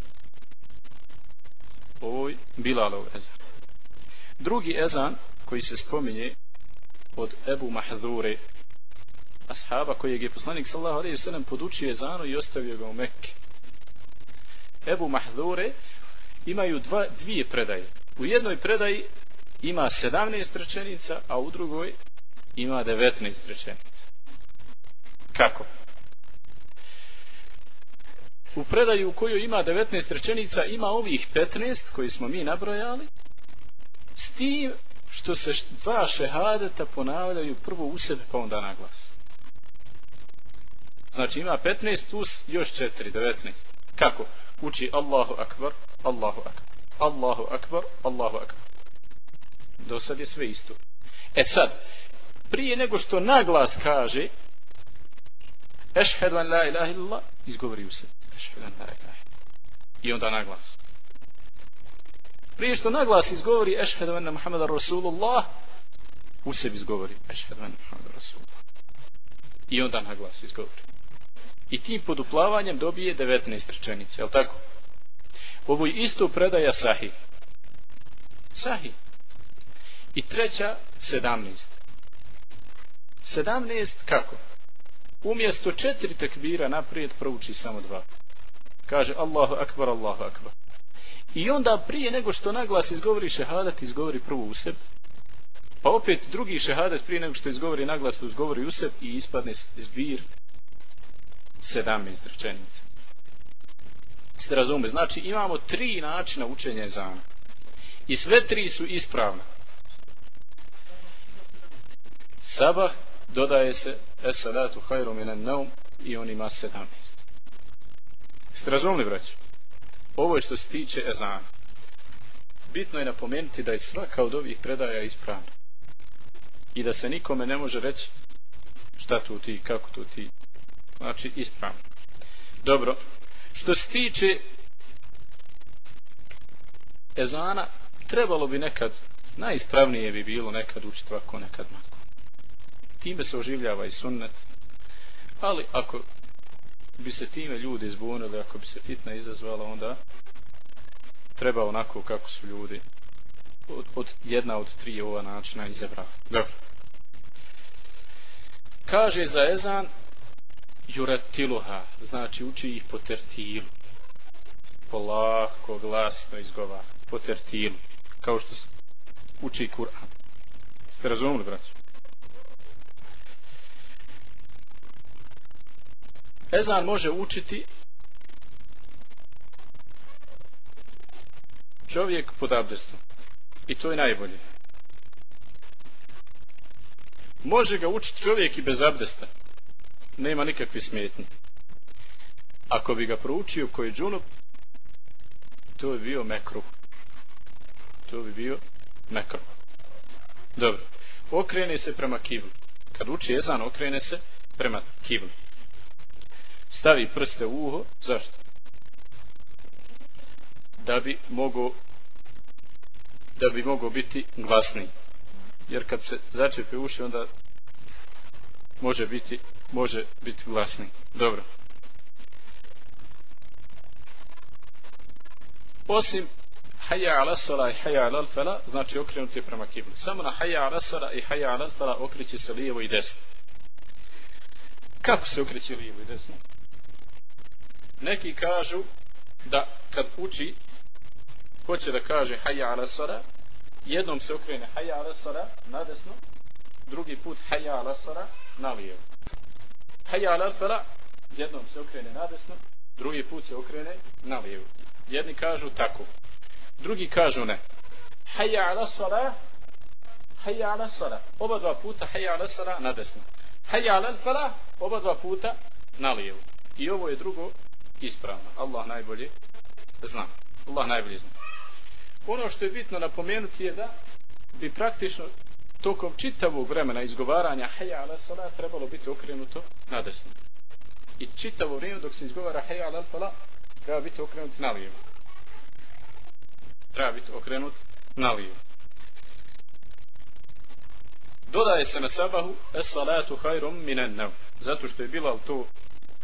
[SPEAKER 2] Ovo je Bilalov ezan. Drugi ezan koji se spominje od Ebu Mahdure ashaba kojeg je poslanik sallahu alaihi sallam podučio ezanu i ostavio ga u Mekke. Ebu Mahdure imaju dva, dvije predaje. U jednoj predaji ima 17 rečenica, a u drugoj ima 19 rečenica. Kako? U predaju u kojoj ima 19 rečenica ima ovih 15 koji smo mi nabrojali s tim što se dva šehadeta ponavljaju prvo u sebe pa onda na glas. Znači ima 15 plus još 4, 19. Kako? Uči Allahu Akbar, Allahu Akbar, Allahu Akbar, Allahu Akbar. Do sad je sve isto. E sad, prije nego što naglas kaže Ešhedu an la ilaha illallah, izgovori u sebi. Ešhedu an la ilaha I onda naglas. Prije što naglas izgovori Ešhedu an Muhammeda Rasulullah, u sebi izgovori Ešhedu an Muhammeda Rasulullah. I onda naglas izgovori. I tim poduplavanjem dobije 19 rečenice, je li tako? Ovo je isto predaja Sahih. Sahih. I treća, 17. 17 kako? Umjesto četiri tekbira naprijed prouči samo dva. Kaže Allahu akbar, Allahu akbar. I onda prije nego što naglas izgovori šehadat, izgovori prvo u sebi. Pa opet drugi šehadat prije nego što izgovori naglas, pa izgovori u sebi i ispadne zbir 17 rečenica. Ste razume? Znači imamo tri načina učenja ezana. I sve tri su ispravne. Sabah dodaje se esalatu hajru minan naum i on ima 17. Jeste razumili, braću? Ovo je što se tiče ezana. Bitno je napomenuti da je svaka od ovih predaja ispravna. I da se nikome ne može reći šta tu ti, kako tu ti. Znači, ispravno. Dobro. Što se tiče ezana, trebalo bi nekad, najispravnije bi bilo nekad učiti ovako, nekad matko time se oživljava i sunnet ali ako bi se time ljudi zbunili ako bi se fitna izazvala onda treba onako kako su ljudi od, od jedna od tri ova načina izabrali dobro. Kaže za ezan juratiluha znači uči ih po tertilu. Polako glasno izgovara po tertilu kao što uči Kur'an. Ste razumili braću Ezan može učiti čovjek pod abdestom. I to je najbolje. Može ga učiti čovjek i bez abdesta. Nema nikakve smetnje. Ako bi ga proučio koji je džunup, to bi bio mekruh. To bi bio mekruh. Dobro. Okrene se prema kiblu. Kad uči ezan, okrene se prema kiblu stavi prste u uho, zašto? Da bi mogo da bi mogo biti glasniji. Jer kad se začepe uši, onda može biti, može biti glasni. Dobro. Osim haja ala sala i haja ala fala, znači okrenuti je prema kibli. Samo na haja ala sala i haja ala fala okreće se lijevo i desno. Kako se okreće lijevo i desno? Neki kažu da kad uči hoće da kaže hayya ala sara, jednom se okrene hayya ala sara na desno drugi put hayya ala sara na lijevo. Hayya ala fala jednom se okrene na desno drugi put se okrene na lijevo. Jedni kažu tako drugi kažu ne. Hayya ala sara, hayya ala sara. oba dva puta hayya ala sara na desno. Hayya ala fala oba dva puta na lijevo. I ovo je drugo ispravna. Allah najbolje zna. Allah najbolje zna. Ono što je bitno napomenuti je da bi praktično tokom čitavog vremena izgovaranja haja ala sala trebalo biti okrenuto na desno. I čitavo vrijeme dok se izgovara haja ala sala treba biti okrenut na lijevo. Treba biti okrenut na lijevo. Dodaje se na sabahu es salatu hajrom minan nav. zato što je Bilal to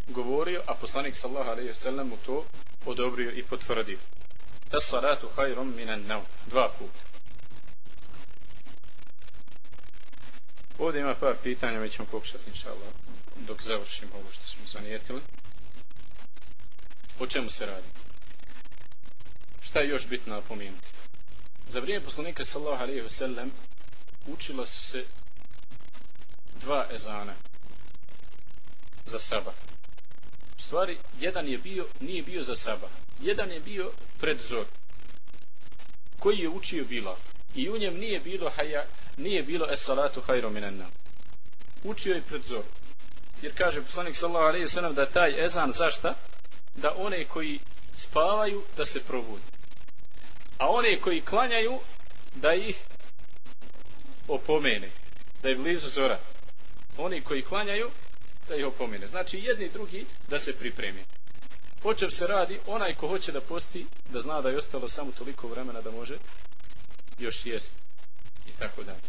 [SPEAKER 2] govorio, a poslanik sallahu alaihi sellem mu to odobrio i potvrdio. Es salatu khairun minan nau. Dva puta. Ovdje ima par pitanja, mi ćemo pokušati, inša Allah, dok završimo ovo što smo zanijetili. O čemu se radi? Šta je još bitno napomenuti? Za vrijeme poslanika sallallahu alaihi ve sellem učila su se dva ezana za sabah Stvari, jedan je bio, nije bio za saba. Jedan je bio pred zor. Koji je učio bila. I u njem nije bilo haja, nije bilo esalatu hajro minanna. Učio je pred zor. Jer kaže poslanik sallahu alaihi ve sallam da taj ezan zašta? Da one koji spavaju da se probude. a one koji klanjaju da ih opomene da je blizu zora oni koji klanjaju da ih opomene. Znači jedni i drugi da se pripremi o čem se radi onaj ko hoće da posti da zna da je ostalo samo toliko vremena da može još jest i tako dalje.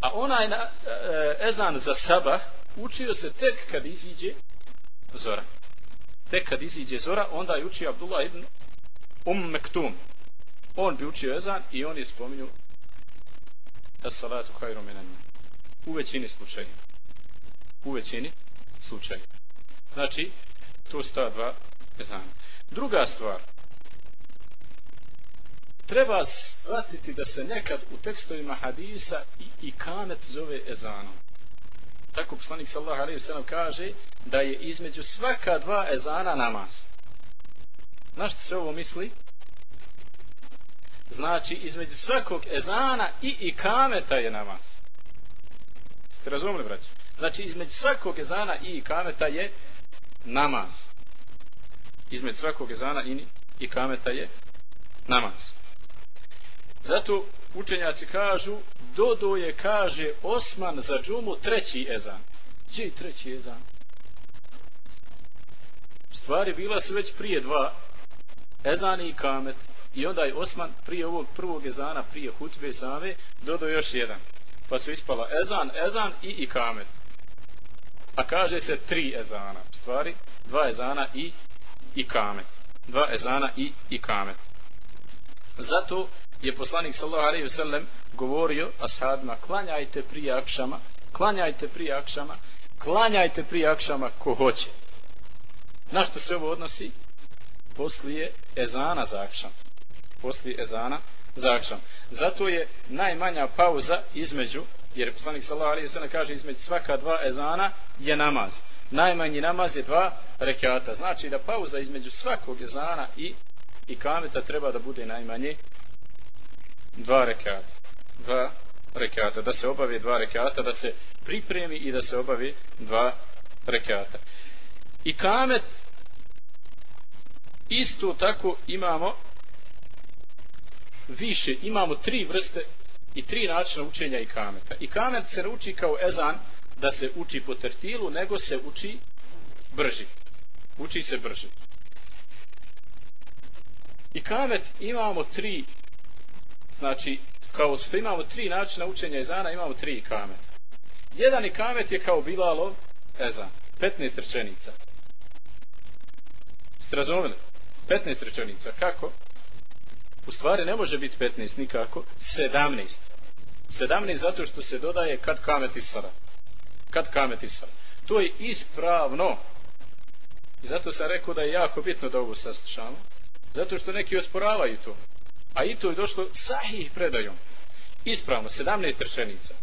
[SPEAKER 2] A onaj na, e, ezan za saba učio se tek kad iziđe zora. Tek kad iziđe zora onda je učio Abdullah ibn Um Mektum on bi učio ezan i on je spominju as salatu hajru minan u većini slučajeva u većini slučajeva. Znači to su ta dva ezana druga stvar treba shvatiti da se nekad u tekstovima hadisa i, i zove ezanom. Tako poslanik sallahu alaihi sallam kaže da je između svaka dva ezana namaz. Na što se ovo misli? Znači između svakog ezana i ikameta je namaz. Ste razumeli, braći? Znači između svakog ezana i ikameta je namaz. Između svakog ezana i ikameta je namaz. Zato učenjaci kažu, Dodo je, kaže, Osman za džumu treći ezan. Gdje je treći ezan? Stvari bila se već prije dva ezani i kamet I onda je Osman prije ovog prvog ezana, prije hutbe same, dodao još jedan. Pa su ispala ezan, ezan i ikamet. A kaže se tri ezana. Stvari, dva ezana i i kamet. Dva ezana i i kamet. Zato je poslanik sallallahu alejhi ve sellem govorio ashabima klanjajte prije akšama, klanjajte prije akšama, klanjajte prije akšama ko hoće. Na što se ovo odnosi? Poslije ezana za akšam Poslije ezana za akšam. Zato je najmanja pauza između, jer poslanik sallallahu alejhi ve sellem kaže između svaka dva ezana je namaz. Najmanji namaz je dva rekata. Znači da pauza između svakog ezana i i kameta treba da bude najmanje dva rekata. Dva rekata. Da se obavi dva rekata, da se pripremi i da se obavi dva rekata. I kamet isto tako imamo više, imamo tri vrste i tri načina učenja i kameta. I kamet se ne uči kao ezan da se uči po tertilu, nego se uči brži. Uči se brži. I kamet imamo tri, znači, kao što imamo tri načina učenja ezana, imamo tri kameta. Jedan i kamet je kao Bilalov ezan, 15 rečenica. Ste razumeli? 15 rečenica. Kako? U stvari ne može biti 15 nikako, 17. 17 zato što se dodaje kad kamet isara. Kad kamet isara. To je ispravno. I zato sam rekao da je jako bitno da ovo saslušamo. Zato što neki osporavaju to. A i to je došlo sahih predajom. Ispravno, 17 rečenica.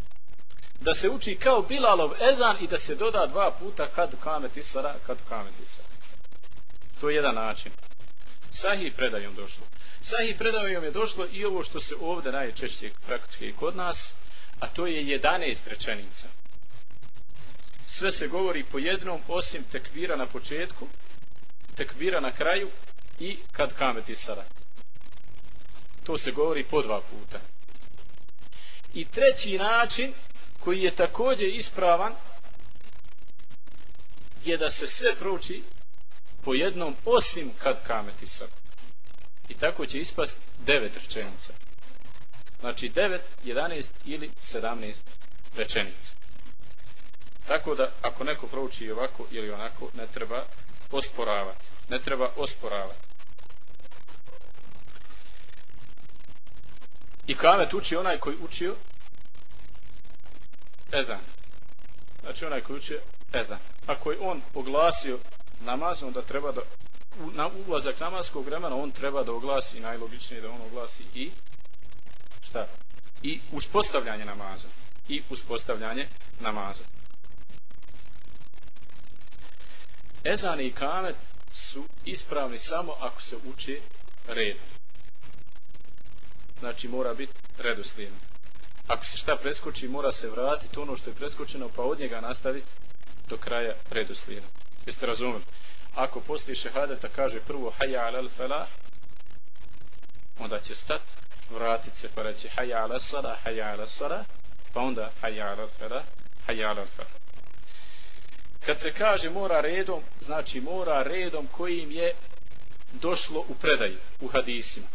[SPEAKER 2] Da se uči kao Bilalov ezan i da se doda dva puta kad kamet isara, kad kamet isara. To je jedan način. Sahih predajom došlo. Sahih predavijom je došlo i ovo što se ovdje najčešće praktikuje kod nas, a to je 11 rečenica. Sve se govori po jednom, osim tekbira na početku, tekbira na kraju i kad kameti sada. To se govori po dva puta. I treći način, koji je također ispravan, je da se sve prouči po jednom, osim kad kameti sada. I tako će ispast devet rečenica. Znači devet, jedanest ili sedamnest rečenica. Tako da ako neko prouči ovako ili onako, ne treba osporavati. Ne treba osporavati. I kamet uči onaj koji učio ezan. Znači onaj koji učio ezan. Ako je on oglasio namaz, onda treba da u, na ulazak namaskog vremena on treba da oglasi najlogičnije da on oglasi i šta? I uspostavljanje namaza. I uspostavljanje namaza. Ezan i kamet su ispravni samo ako se uči red. Znači mora biti redoslijedno. Ako se šta preskoči, mora se vratiti ono što je preskočeno, pa od njega nastaviti do kraja redoslijedno. Jeste razumeli? Ako poslije šehadeta kaže prvo haja ala al falah, onda će stat, vratit se pa reći haja ala sala, haja ala sala, pa onda haja ala al falah, haja ala al falah. Kad se kaže mora redom, znači mora redom kojim je došlo u predaju, u hadisima.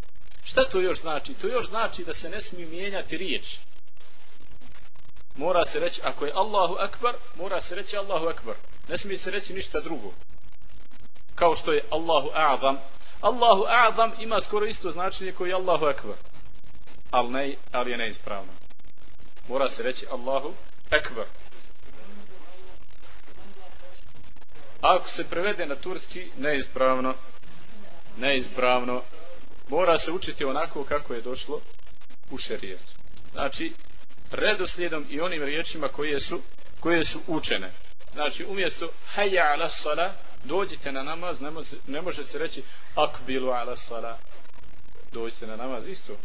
[SPEAKER 2] Šta to još znači? To još znači da se ne smije mijenjati riječ. Mora se reći, ako je Allahu Akbar, mora se reći Allahu Akbar. Ne smije se reći ništa drugo. Kao što je Allahu A'zam. Allahu A'zam ima skoro isto značenje koji Allahu Akbar. Ali, ne, ali je neispravno. Mora se reći Allahu Akbar. ako se prevede na turski neispravno neispravno mora se učiti onako kako je došlo u šerijetu znači redoslijedom i onim riječima koje su koje su učene znači umjesto hayya ala sala dođite na namaz ne može, ne može se reći akbilu ala sala dođite na namaz isto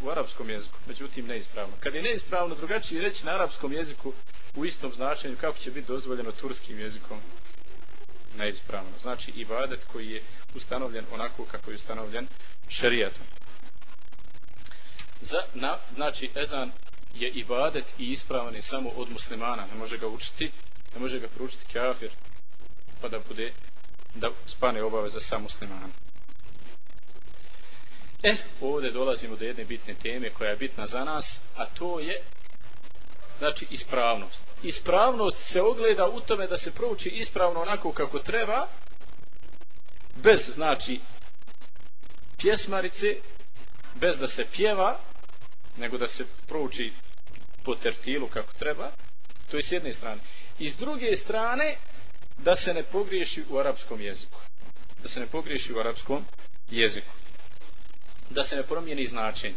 [SPEAKER 2] u arapskom jeziku međutim neispravno kad je neispravno drugačije reći na arapskom jeziku u istom značenju kako će biti dozvoljeno turskim jezikom neispravno. Znači ibadet koji je ustanovljen onako kako je ustanovljen šerijatom. Za, na, znači ezan je ibadet i ispravan je samo od muslimana. Ne može ga učiti, ne može ga proučiti kafir pa da bude da spane obaveza sa muslimanom. E, ovdje dolazimo do jedne bitne teme koja je bitna za nas, a to je znači ispravnost. Ispravnost se ogleda u tome da se prouči ispravno onako kako treba, bez znači pjesmarice, bez da se pjeva, nego da se prouči po tertilu kako treba, to je s jedne strane. I s druge strane, da se ne pogriješi u arapskom jeziku. Da se ne pogriješi u arapskom jeziku. Da se ne promijeni značenje.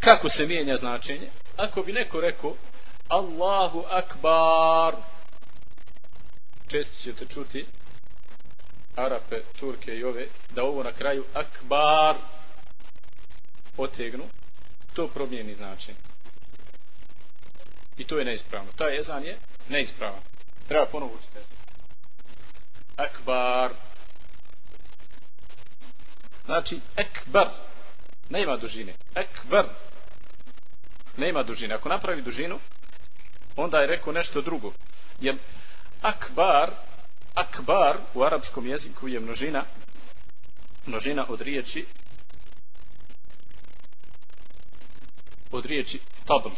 [SPEAKER 2] Kako se mijenja značenje? Ako bi neko rekao Allahu akbar često ćete čuti Arape, Turke i ove da ovo na kraju akbar otegnu to promijeni značenje i to je neispravno taj jezan je neispravan treba ponovo učiti akbar znači ekbar nema dužine ekbar nema dužine ako napravi dužinu onda je rekao nešto drugo. Jer akbar, akbar u arapskom jeziku je množina, množina od riječi od riječi tabl.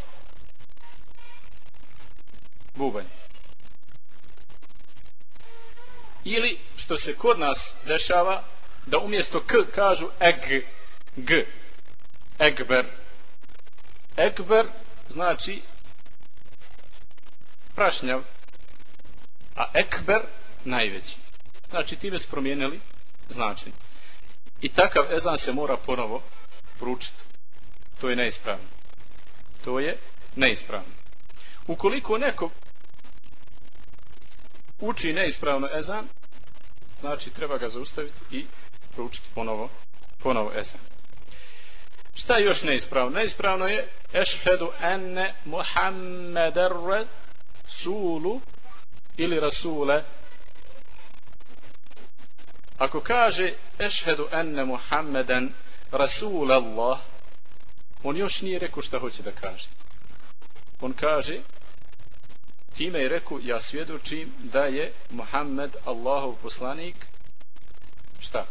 [SPEAKER 2] Bubanj. Ili, što se kod nas dešava, da umjesto k kažu eg, g, egber. Egber znači prašnjav, a ekber najveći. Znači, time su promijenili značenje. I takav ezan se mora ponovo pručiti. To je neispravno. To je neispravno. Ukoliko neko uči neispravno ezan, znači treba ga zaustaviti i proučiti ponovo, ponovo ezan. Šta je još neispravno? Neispravno je ešhedu enne muhammeder sulu ili rasule ako kaže ešhedu enne muhammeden rasul Allah on još nije rekao šta hoće da kaže on kaže time je rekao ja svjedočim da je Muhammed Allahov poslanik šta?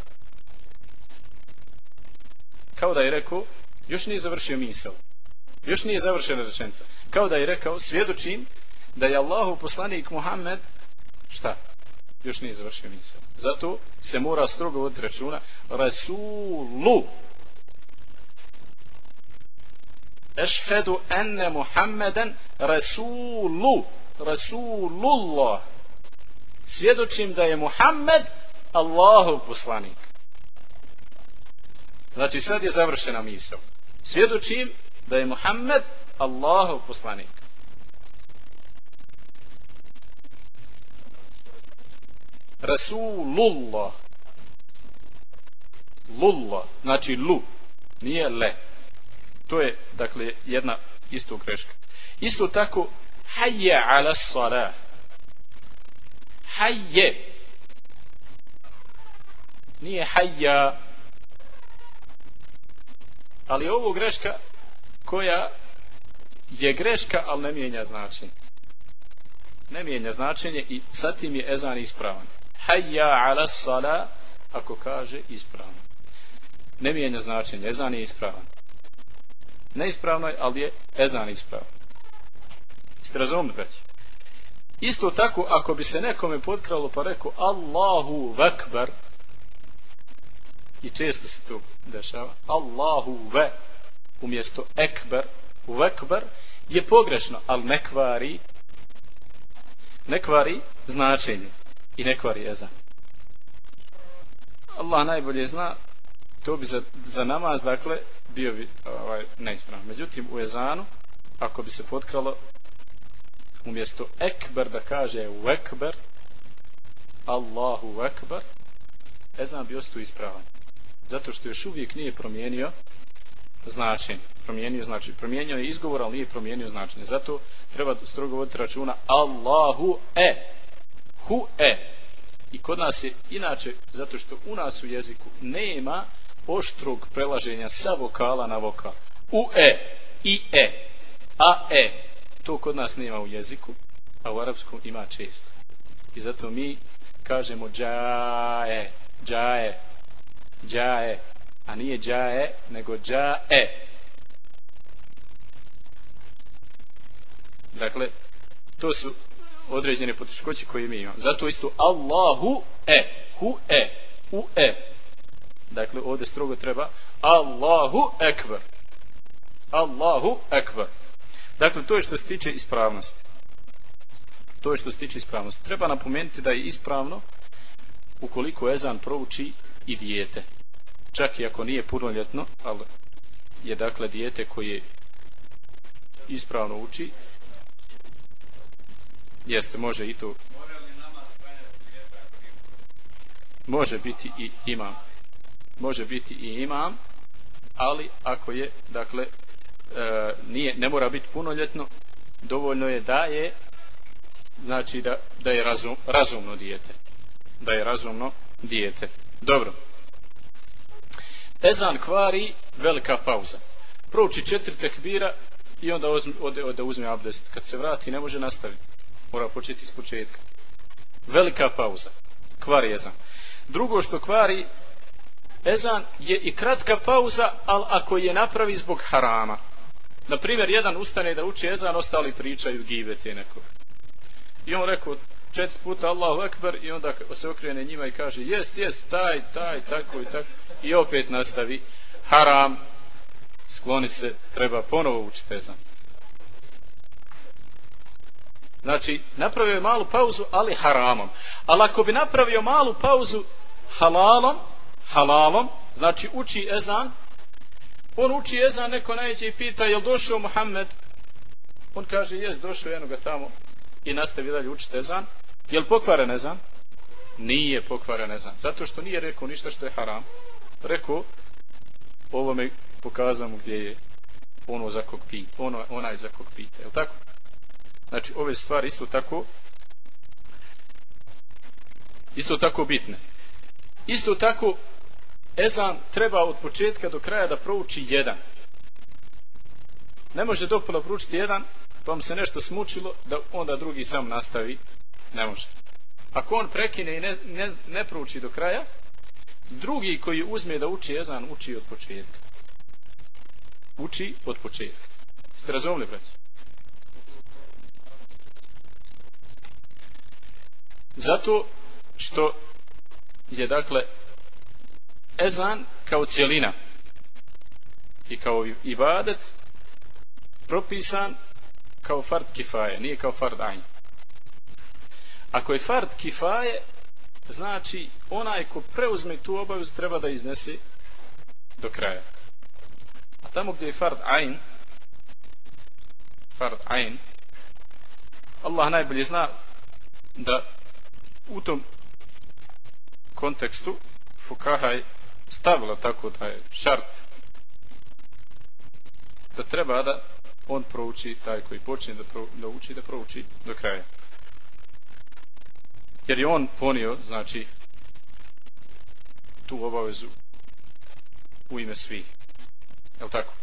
[SPEAKER 2] Kao da je rekao još nije završio misao još nije završena rečenica. Kao da je rekao svjedočim da je Allahov poslanik Muhammed šta? Još nije završio misao. Zato se mora strogo voditi računa. Rasulu. Ešhedu enne Muhammeden Rasulu. Rasulullah Svjedočim da je Muhammed Allahov poslanik. Znači sad je završena misao. Svjedočim da je Muhammed Allahov poslanik. Rasulullah. Lullah, znači lu, nije le. To je, dakle, jedna isto greška. Isto tako, hajje ala salah. Hajje. Nije hajja. Ali ovo greška koja je greška, ali ne mijenja značenje. Ne mijenja značenje i sa tim je ezan ispravan. Hayya ala sala, ako kaže ispravno. Ne mijenja značenje, ezan je ispravan. Neispravno je, ali je ezan ispravan. Jeste razumni, braći? Isto tako, ako bi se nekome potkralo pa rekao Allahu vekbar, i često se to dešava, Allahu ve, umjesto ekber, vekbar, je pogrešno, ali ne kvari, ne kvari značenje i ne kvari ezan. Allah najbolje zna, to bi za, za namaz, dakle, bio bi ovaj, neispravno. Međutim, u ezanu, ako bi se potkralo, umjesto ekber da kaže u ekber, Allahu ekber, ezan bi ostao ispravan. Zato što još uvijek nije promijenio značenje. Promijenio znači, promijenio je izgovor, ali nije promijenio značenje. Zato treba strogo voditi računa Allahu e. Hu e. I kod nas je inače, zato što u nas u jeziku nema oštrog prelaženja sa vokala na vokal. U e, i e, a e. To kod nas nema u jeziku, a u arapskom ima često. I zato mi kažemo džae, džae, džae, a nije džae, nego džae. Dakle, to su određene poteškoće koje mi imamo. Zato isto Allahu e, hu e, u e. Dakle, ovdje strogo treba Allahu ekber. Allahu ekber. Dakle, to je što se tiče ispravnosti. To je što se tiče ispravnosti. Treba napomenuti da je ispravno ukoliko ezan prouči i dijete čak i ako nije punoljetno, ali je dakle dijete koje ispravno uči, jeste, može i to. Može biti i imam. Može biti i imam, ali ako je, dakle, e, nije, ne mora biti punoljetno, dovoljno je da je, znači da, da je razum, razumno dijete. Da je razumno dijete. Dobro. Ezan kvari velika pauza. Prouči četiri tekbira i onda ode, ode, ode uzme abdest. Kad se vrati ne može nastaviti. Mora početi iz početka. Velika pauza. Kvari ezan. Drugo što kvari ezan je i kratka pauza ali ako je napravi zbog harama na primjer jedan ustane da uči ezan ostali pričaju gibete nekog i on rekao četiri puta Allahu Ekber i onda se okrene njima i kaže jest, jest, taj, taj, tako i tako. I opet nastavi haram skloni se, treba ponovo učiti ezan. Znači napravio je malu pauzu ali haramom. Ali ako bi napravio malu pauzu halalom halalom, znači uči ezan on uči ezan, neko najđe i pita je došao Muhammed? On kaže jes, došao jednoga tamo. I nastavi dalje učiti ezan. Jel pokvaren ezan? Nije pokvaren ezan zato što nije rekao ništa što je haram. Rekao ovo me pokazam gdje je ono za kog pita ono, onaj za kog pita, Jel tako? znači ove stvari isto tako isto tako bitne. Isto tako Ezan treba od početka do kraja da prouči jedan. Ne može dopola proučiti jedan pa mu se nešto smučilo da onda drugi sam nastavi. Ne može. Ako on prekine i ne, ne, ne prouči do kraja drugi koji uzme da uči ezan uči od početka. Uči od početka. Ste razumili braći Zato što je dakle ezan kao cijelina i kao ibadet propisan kao fard kifaje, nije kao fard ajn. Ako je fard kifaje, znači onaj ko preuzme tu obavezu treba da iznese do kraja. A tamo gdje je fard ajn, fard ajn, Allah najbolje zna da u tom kontekstu Fukaha je stavila tako da je šart da treba da on prouči taj koji počne da, pro, da uči da prouči do kraja. Jer je on ponio znači tu obavezu u ime svih. Je tako?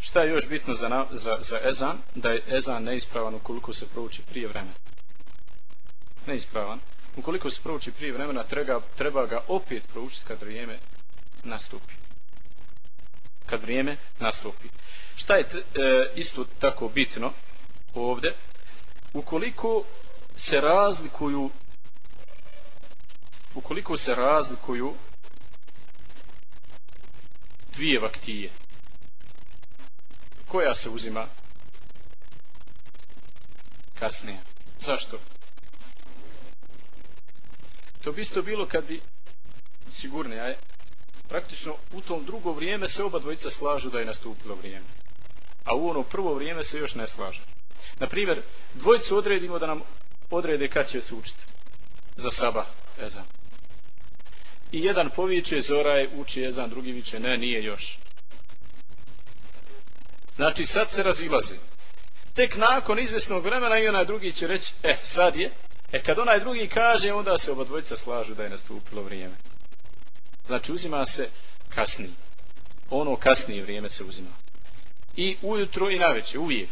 [SPEAKER 2] Šta je još bitno za, za, za ezan? Da je ezan neispravan ukoliko se prouči prije vremena neispravan. Ukoliko se prouči prije vremena treba, treba ga opet proučiti kad vrijeme nastupi. Kad vrijeme nastupi. Šta je e, isto tako bitno ovde ukoliko se razlikuju ukoliko se razlikuju dvije vaktije koja se uzima kasnije? Zašto? To bi isto bilo kad bi sigurno je praktično u tom drugo vrijeme se oba dvojica slažu da je nastupilo vrijeme. A u ono prvo vrijeme se još ne slažu. na primjer dvojicu odredimo da nam odrede kad će se učiti za saba ezan. I jedan poviče, zora je uči ezan drugi viče, ne nije još. Znači sad se razilaze tek nakon izvesnog vremena i onaj drugi će reći e eh, sad je e kad onaj drugi kaže onda se oba dvojica slažu da je nastupilo vrijeme. Znači uzima se kasni ono kasnije vrijeme se uzima. I ujutro i naveće uvijek.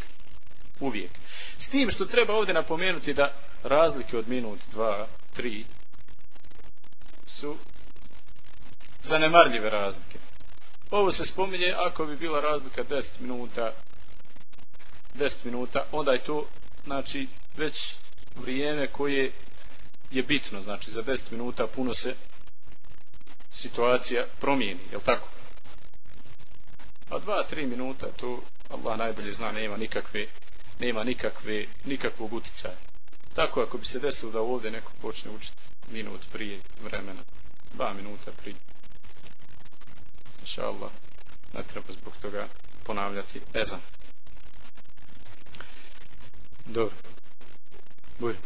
[SPEAKER 2] Uvijek. S tim što treba ovdje napomenuti da razlike od minut, dva, tri su zanemarljive razlike. Ovo se spominje ako bi bila razlika 10 minuta 10 minuta onda je to znači već vrijeme koje je bitno znači za 10 minuta puno se situacija promijeni, je tako? A dva, tri minuta to Allah najbolje zna, nema nikakve nema nikakve, nikakvog uticaja. Tako ako bi se desilo da ovdje neko počne učiti minut prije vremena, dva minuta prije. Inša Allah, ne treba zbog toga ponavljati ezan. Dobro. Bujro.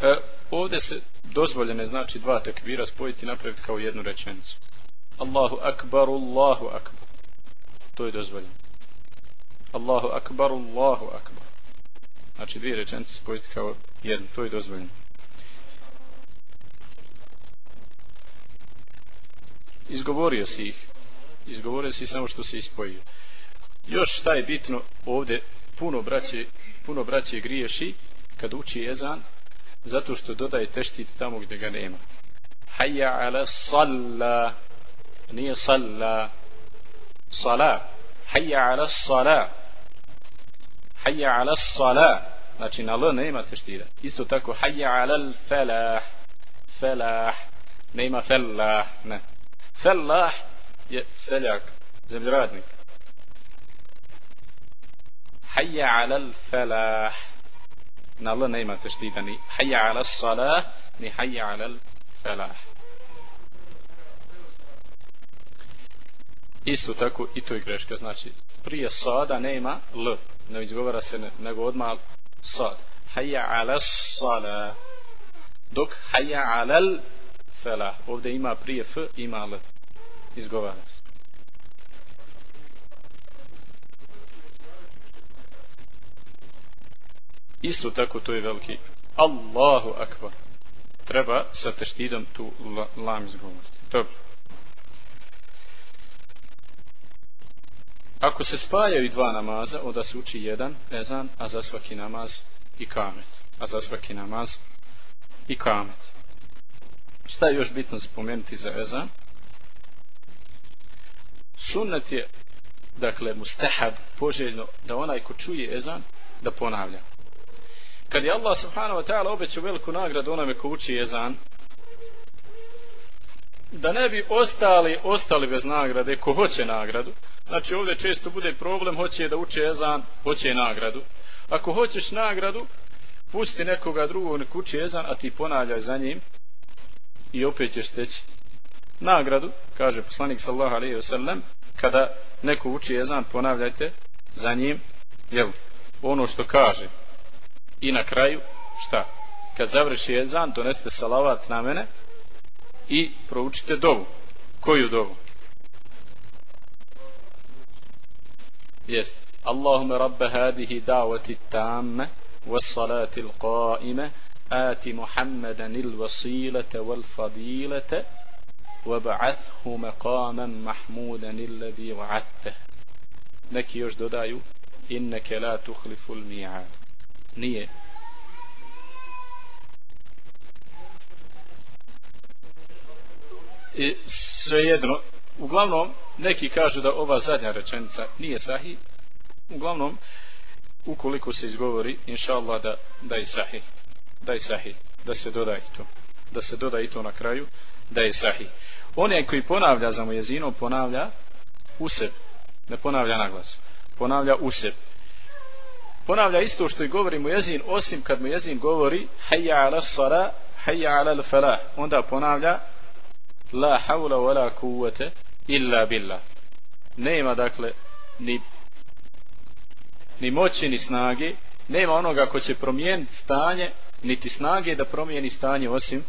[SPEAKER 2] E, ovdje se dozvoljene znači dva tekbira spojiti napraviti kao jednu rečenicu. Allahu akbar, Allahu akbar. To je dozvoljeno. Allahu akbar, Allahu akbar. Znači dvije rečenice spojiti kao jednu. To je dozvoljeno. Izgovorio si ih. Izgovorio si samo što se ispojio. Još šta je bitno ovdje puno braće, puno braće griješi kad uči ezan, zato što dodaje teštit tamo gdje ga nema. Hayya ala salla. Nije salla. Sala. Hayya ala sala. Hayya ala sala. Znači na L nema teštira. Isto tako hayya ala al falah. Falah. Nema falah. Ne. Falah je seljak, zemljoradnik. Hayya ala al falah. Na Allah ne imate ni hayya ala salah ni hayya ala falah. Isto tako i to je greška. Znači prije sada nema l ne izgovara se ne, nego odmah sad. Hayya ala salah. Dok hayya ala falah. Ovdje ima prije f ima l. Izgovara se. Isto tako to je veliki Allahu akbar. Treba sa teštidom tu lam izgovoriti. Dobro. Ako se spajaju dva namaza onda se uči jedan ezan a za svaki namaz i kamet. A za svaki namaz i kamet. Šta je još bitno spomenuti za ezan? Sunnet je dakle mustahab poželjno da onaj ko čuje ezan da ponavlja kad je Allah subhanahu wa ta'ala obećao veliku nagradu onome ko uči ezan da ne bi ostali ostali bez nagrade ko hoće nagradu znači ovdje često bude problem hoće da uči ezan hoće nagradu. Ako hoćeš nagradu pusti nekoga drugog nek uči ezan a ti ponavljaj za njim i opet ćeš steći nagradu kaže poslanik sallallahu alaihi wasallam kada neko uči ezan ponavljajte za njim jel ono što kaže. i na kraju šta kad završi ezan doneste salavat na mene i proučite dovu koju dovu jest Allahumma rabba hadihi da'wati tamme والصلاة القائمة آت محمدا الوسيلة والفضيلة وبعثه مقاما محمودا الذي وعدته neki još dodaju inneke la tuhlifu l-mi'ad nije. I svejedno uglavnom neki kažu da ova zadnja rečenica nije sahih. Uglavnom ukoliko se izgovori inša Allah da, da je sahih. Da je sahih. Da se doda i to. Da se doda i to na kraju da je sahih. Onaj koji ponavlja za mujezinom ponavlja u sebi. Ne ponavlja na glas. Ponavlja u sebi ponavlja isto što i govori mujezin osim kad mu jezin govori hayya ala sara hayya ala falah onda ponavlja la hawla wala kuvvete illa billah. Nema dakle ni ni moći ni snage. Nema onoga ko će promijeniti stanje niti snage da promijeni stanje osim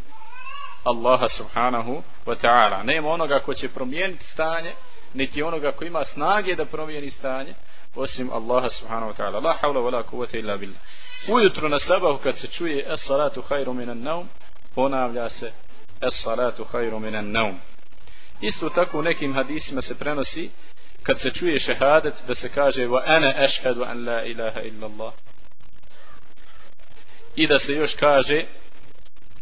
[SPEAKER 2] Allaha subhanahu wa ta'ala. Nema onoga ko će promijeniti stanje niti onoga ko ima snage da promijeni stanje osim Allaha subhanahu wa ta'ala la hawla wa la kuvvete illa billah ujutro na sabahu kad se čuje es salatu hayru minan naum ponavlja se es salatu hayru minan naum isto tako u nekim hadisima se prenosi kad se čuje šehadet da se kaže wa ana ashhadu an la ilaha illa Allah i da se još kaže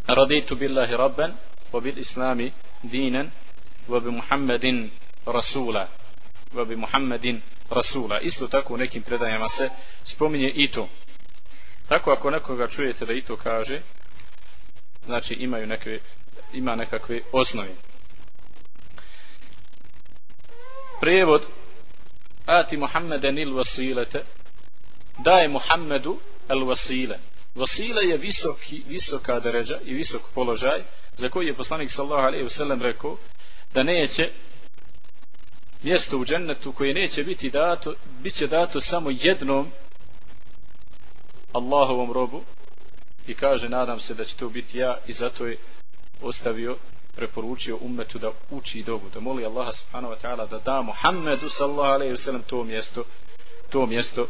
[SPEAKER 2] raditu billahi rabban wa bil islami dinan wa bi muhammedin rasula wa bi muhammedin rasula. Isto tako u nekim predajama se spominje i to. Tako ako nekoga čujete da i to kaže znači imaju neke ima nekakve osnovi prevod ati Muhammeden il vasilete daje Muhammedu el vasile vasile je visoki, visoka deređa i visok položaj za koji je poslanik sallahu alaihi wasallam rekao da neće mjesto u džennetu koje neće biti dato bit će dato samo jednom Allahovom robu i kaže nadam se da će to biti ja i zato je ostavio preporučio ummetu da uči dobu, da moli Allaha subhanahu wa ta'ala da da Muhammedu sallallahu alaihi wa sallam to mjesto, to mjesto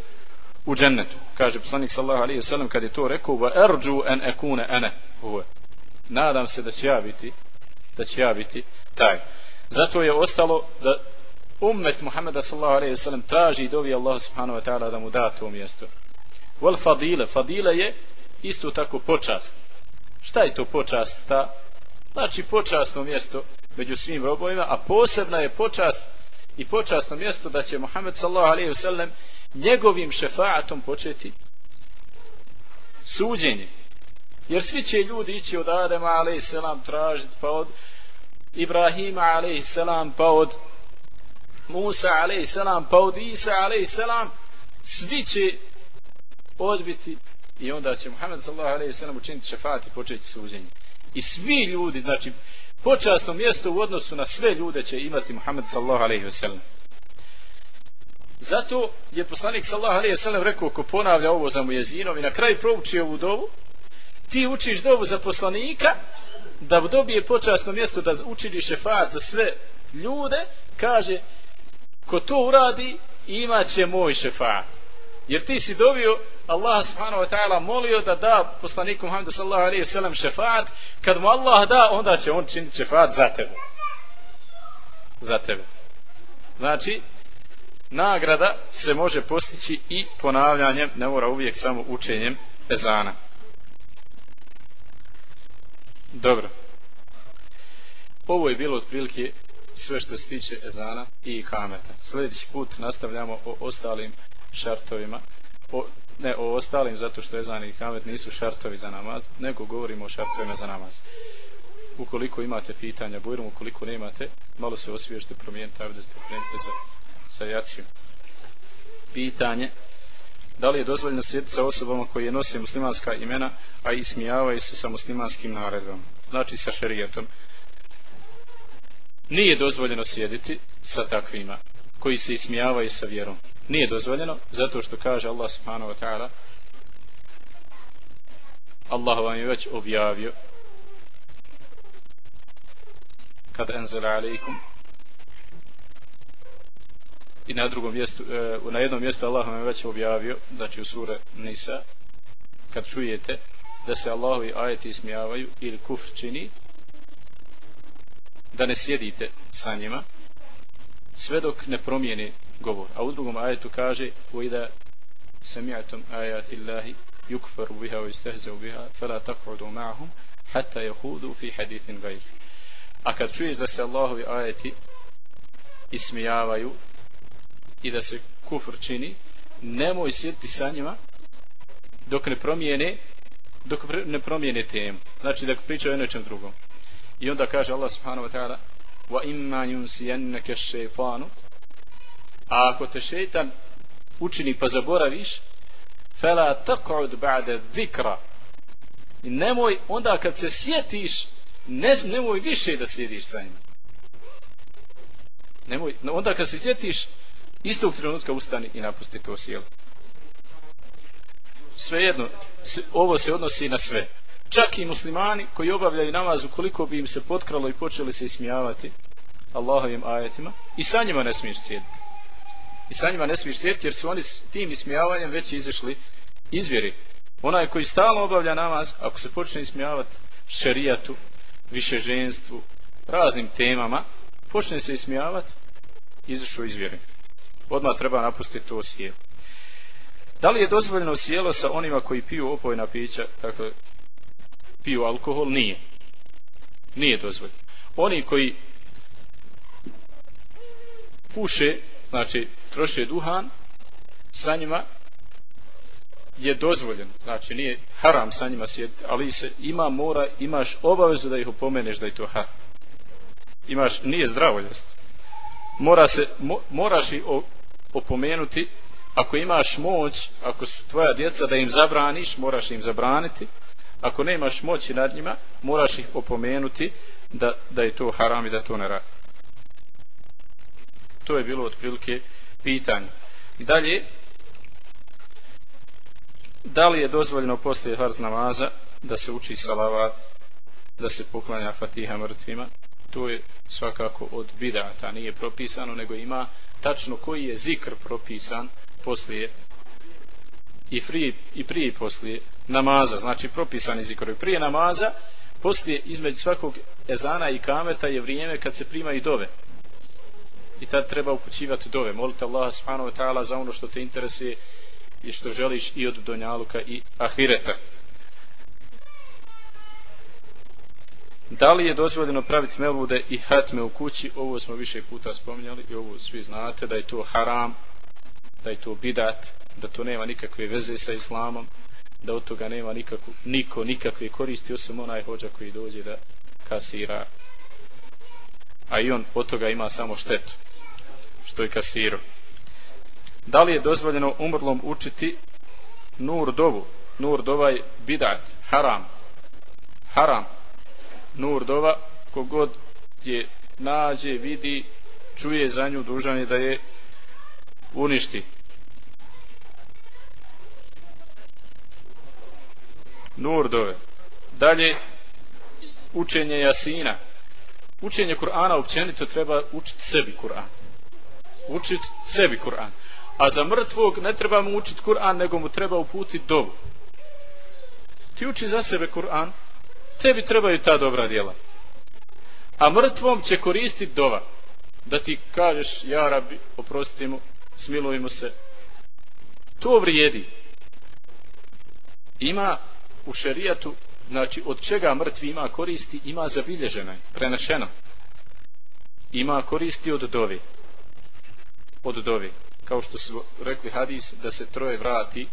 [SPEAKER 2] u džennetu. Kaže poslanik sallallahu alaihi wa sallam kad je to rekao va erđu en ekune ene huve. Nadam se da će ja biti da će ja biti taj. Zato je ostalo da ummet Muhammeda sallallahu alaihi wa sallam traži i dovi Allah subhanahu wa ta'ala da mu da to mjesto. Wal fadile, fadile je isto tako počast. Šta je to počast ta? znači počasno mjesto među svim robovima, a posebna je počast i počasno mjesto da će Muhammed sallallahu alejhi ve sellem njegovim šefaatom početi suđenje. Jer svi će ljudi ići od Adema alejhi selam tražiti pa od Ibrahima alejhi selam pa od Musa alejhi pa od Isa alejhi svi će odbiti i onda će Muhammed sallallahu alejhi ve sellem učiniti šefat i početi suđenje i svi ljudi, znači počasno mjesto u odnosu na sve ljude će imati Muhammed sallallahu alejhi ve sellem. Zato je poslanik sallallahu alejhi ve sellem rekao ko ponavlja ovo za mujezinom i na kraju prouči ovu dovu, ti učiš dovu za poslanika da dobije počasno mjesto da učini šefat za sve ljude, kaže ko to uradi imaće moj šefat. Jer ti si dobio Allah subhanahu wa ta'ala molio da da poslaniku Muhammedu sallallahu alaihi wa sallam šefat, kad mu Allah da, onda će on činiti šefat za tebe. Za tebe. Znači, nagrada se može postići i ponavljanjem, ne mora uvijek samo učenjem ezana. Dobro. Ovo je bilo otprilike sve što se tiče ezana i kameta. Sljedeći put nastavljamo o ostalim šartovima. O, ne o ostalim zato što ezan i kamet nisu šartovi za namaz, nego govorimo o šartovima za namaz. Ukoliko imate pitanja, bujrom, ukoliko nemate, malo se osvježite, promijenite, avde ste promijenite za, sa jacijom. Pitanje, da li je dozvoljeno sjediti sa osobama koji nose muslimanska imena, a ismijavaju se sa muslimanskim naredbom, znači sa šerijetom. Nije dozvoljeno sjediti sa takvima koji se ismijavaju sa vjerom. Nije dozvoljeno zato što kaže Allah subhanahu wa ta'ala Allah vam je već objavio kad enzela alaikum i na drugom mjestu e, na jednom mjestu Allah vam je već objavio znači u sure Nisa kad čujete da se Allahovi ajeti ismijavaju ili kufr čini da ne sjedite sa njima sve dok ne promijeni govor a u drugom ajetu kaže وَإِذَا سَمِعْتُمْ آيَاتِ اللَّهِ يُكْفَرُ بِهَا وَيُسْتَهْزَوْ بِهَا فَلَا تَقْعُدُوا مَعَهُمْ حَتَّى يَهُودُوا فِي حَدِيثٍ غَيْرِ a kad čuješ da se Allahovi ajeti ismijavaju i da se kufr čini nemoj sjediti sa njima dok ne promijene dok ne promijene temu znači da pričaju o nečem drugom i onda kaže Allah subhanahu wa ta'ala wa imma yunsiyannaka ash-shaytanu. A ako te šejtan učini pa zaboraviš fala taq'ud ba'da dhikra. I nemoj onda kad se sjetiš ne, nemoj više da sjediš sa njim. Nemoj, onda kad se sjetiš istog trenutka ustani i napusti to sjelo. Svejedno ovo se odnosi na sve čak i muslimani koji obavljaju namaz ukoliko bi im se potkralo i počeli se ismijavati Allahovim ajetima i sa njima ne smiješ sjediti. I sa njima ne smiješ sjediti jer su oni s tim ismijavanjem već izašli izvjeri onaj koji stalno obavlja namaz ako se počne ismijavati šerijatu višeženstvu raznim temama počne se ismijavati izašao izvjeri odmah treba napustiti to sjelo. Da li je dozvoljeno sjelo sa onima koji piju opojna pića dakle piju alkohol, nije. Nije dozvoljeno. Oni koji puše, znači troše duhan, sa njima je dozvoljeno. Znači nije haram sa njima sjediti, ali se ima mora, imaš obavezu da ih upomeneš da je to haram. Imaš, nije zdravo jest. Mora se, mo, moraš ih opomenuti ako imaš moć, ako su tvoja djeca da im zabraniš, moraš im zabraniti, ako nemaš moći nad njima, moraš ih opomenuti da, da je to haram i da to ne radi. To je bilo otprilike pitanje. I dalje, da li je dozvoljeno poslije farz namaza da se uči salavat, da se poklanja fatiha mrtvima? To je svakako od bidata, nije propisano, nego ima tačno koji je zikr propisan poslije i, free, i prije i poslije namaza, znači propisani zikrovi. Prije namaza, poslije između svakog ezana i kameta je vrijeme kad se prima i dove. I tad treba upućivati dove. Molite Allah subhanahu wa ta'ala za ono što te interesuje i što želiš i od donjaluka i ahireta. Da li je dozvoljeno praviti melude i hatme u kući? Ovo smo više puta spominjali i ovo svi znate da je to haram, da je to bidat, da to nema nikakve veze sa islamom, da od toga nema nikakvu, niko nikakve koristi osim onaj hođa koji dođe da kasira. A i on od toga ima samo štetu što je kasirao da li je dozvoljeno umrlom učiti nur dovu? Nur dova je bidat, haram. Haram. Nur dova kogod je nađe, vidi čuje za nju dužan je da je uništi. Nurdove. Dalje, učenje jasina. Učenje Kur'ana općenito treba učiti sebi Kur'an. Učiti sebi Kur'an. A za mrtvog ne treba mu učiti Kur'an, nego mu treba uputiti dovu. Ti uči za sebe Kur'an, tebi trebaju ta dobra djela. A mrtvom će koristiti dova. Da ti kažeš, ja rabi, oprosti mu, smiluj mu se. To vrijedi. Ima u šerijatu, znači od čega mrtvi ima koristi, ima zabilježeno, prenašeno. ima koristi od dove od dove kao što su rekli hadis da se troje vrati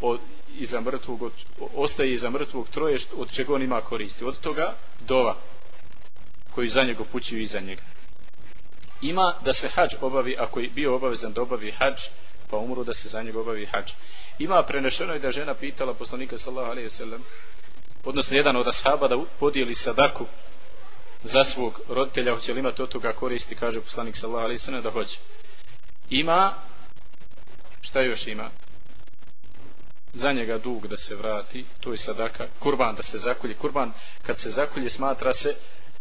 [SPEAKER 2] od, iza mrtvog od, ostaje iza mrtvog troje od čega on ima koristi? Od toga dova koji za njega pućuju iza njega. Ima da se hađ obavi ako je bio obavezan da obavi hađ pa umru da se za njega obavi hađ ima prenešeno i da žena pitala poslanika sallallahu alejhi ve sellem, odnosno jedan od ashaba da podijeli sadaku za svog roditelja hoće li imati od toga koristi kaže poslanik sallallahu alejhi ve sellem da hoće. Ima šta još ima? Za njega dug da se vrati to je sadaka, kurban da se zakolje. Kurban kad se zakolje smatra se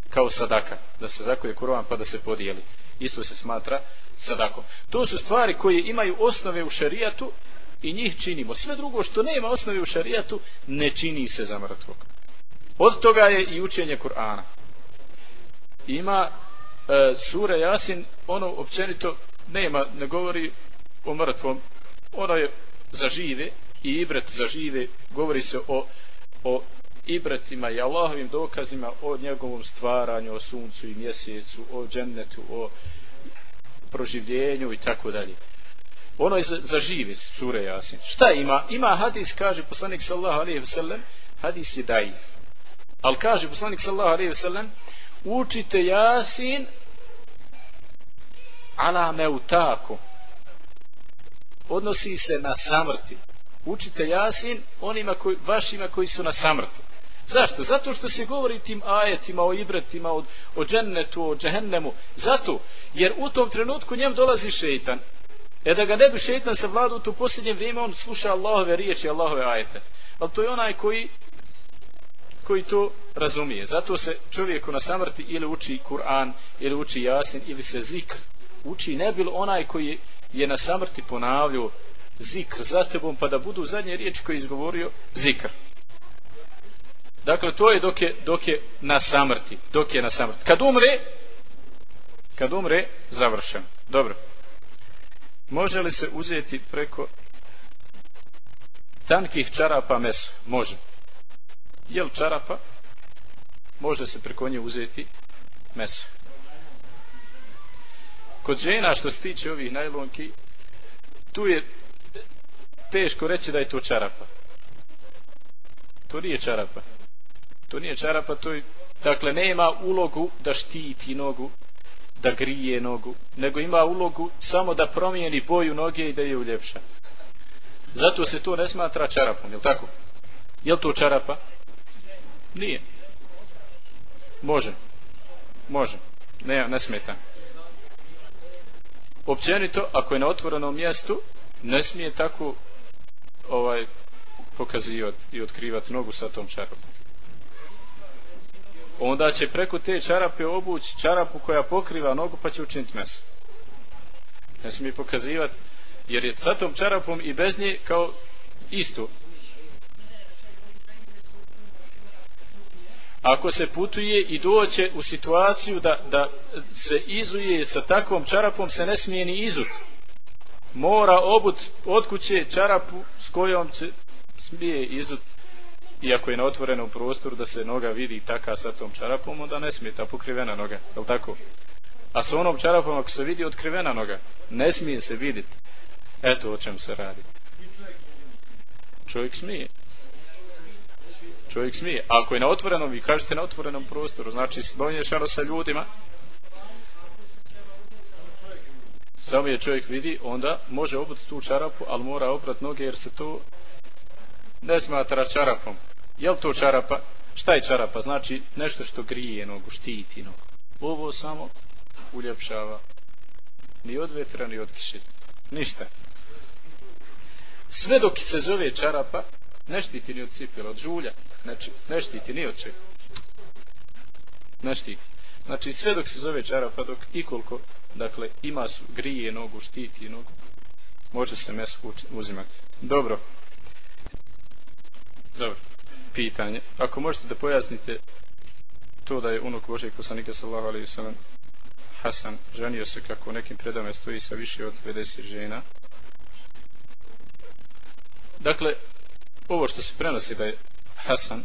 [SPEAKER 2] kao sadaka, da se zakolje kurban pa da se podijeli. Isto se smatra sadakom. To su stvari koje imaju osnove u šerijatu i njih činimo. Sve drugo što nema osnove u šarijatu ne čini se za mrtvog. Od toga je i učenje Kur'ana. Ima e, sura Jasin, ono općenito nema, ne govori o mrtvom. Ono je za žive i ibret za žive. Govori se o, o ibretima i Allahovim dokazima o njegovom stvaranju, o suncu i mjesecu, o džennetu, o proživljenju i tako dalje. Ono je za, za žive sure Jasin. Šta ima? Ima hadis, kaže poslanik sallahu alaihi wasallam, hadis je daif. Ali kaže poslanik sallahu alaihi wasallam, učite Jasin ala meutaku. Odnosi se na samrti. Učite Jasin onima koji, vašima koji su na samrti. Zašto? Zato što se govori tim ajetima, o ibretima, o, o džennetu, o džehennemu. Zato, jer u tom trenutku njem dolazi šeitan. E da ga ne bi šeitan se vladu u to posljednje vrijeme, on sluša Allahove riječi, Allahove ajete. Ali to je onaj koji koji to razumije. Zato se čovjeku na samrti ili uči Kur'an, ili uči Jasin, ili se zikr uči. Ne bilo onaj koji je na samrti ponavljao zikr za tebom, pa da budu zadnje riječi koje je izgovorio zikr. Dakle, to je dok je, dok je na samrti. Dok je na samrti. Kad umre, kad umre, završen. Dobro. Može li se uzeti preko tankih čarapa meso? Može. Jel čarapa? Može se preko nje uzeti meso. Kod žena što se tiče ovih najlonki, tu je teško reći da je to čarapa. To nije čarapa. To nije čarapa, to je, dakle, nema ulogu da štiti nogu, da grije nogu, nego ima ulogu samo da promijeni boju noge i da je uljepša. Zato se to ne smatra čarapom, je li tako? Je li to čarapa? Nije. Može. Može. Ne, ne smeta. Općenito, ako je na otvorenom mjestu, ne smije tako ovaj pokazivati i otkrivati nogu sa tom čarapom onda će preko te čarape obući čarapu koja pokriva nogu pa će učiniti meso. Ne smije pokazivati, jer je sa tom čarapom i bez nje kao isto. Ako se putuje i doće u situaciju da, da se izuje sa takvom čarapom, se ne smije ni izut. Mora obut od kuće čarapu s kojom se smije izut iako je na otvorenom prostoru da se noga vidi taka sa tom čarapom, onda ne smije ta pokrivena noga, je tako? A sa onom čarapom ako se vidi otkrivena noga, ne smije se vidjeti. Eto o čem se radi. Čovjek smije. Čovjek smije. Ako je na otvorenom, vi kažete na otvorenom prostoru, znači spomnješano sa ljudima, samo je čovjek vidi, onda može obuti tu čarapu, ali mora obrat noge jer se to ne smatra čarapom. Jel to čarapa? Šta je čarapa? Znači nešto što grije nogu, štiti nogu. Ovo samo uljepšava. Ni od vetra, ni od kiše. Ništa. Sve dok se zove čarapa, ne štiti ni od cipela, od žulja. Znači, ne štiti ni od čega. Ne štiti. Znači, sve dok se zove čarapa, dok i koliko, dakle, ima grije nogu, štiti nogu, može se meso uzimati. Dobro. Dobro pitanje. Ako možete da pojasnite to da je unuk Božeg poslanika sallahu alaihi sallam Hasan ženio se kako u nekim predama stoji sa više od 50 žena. Dakle, ovo što se prenosi da je Hasan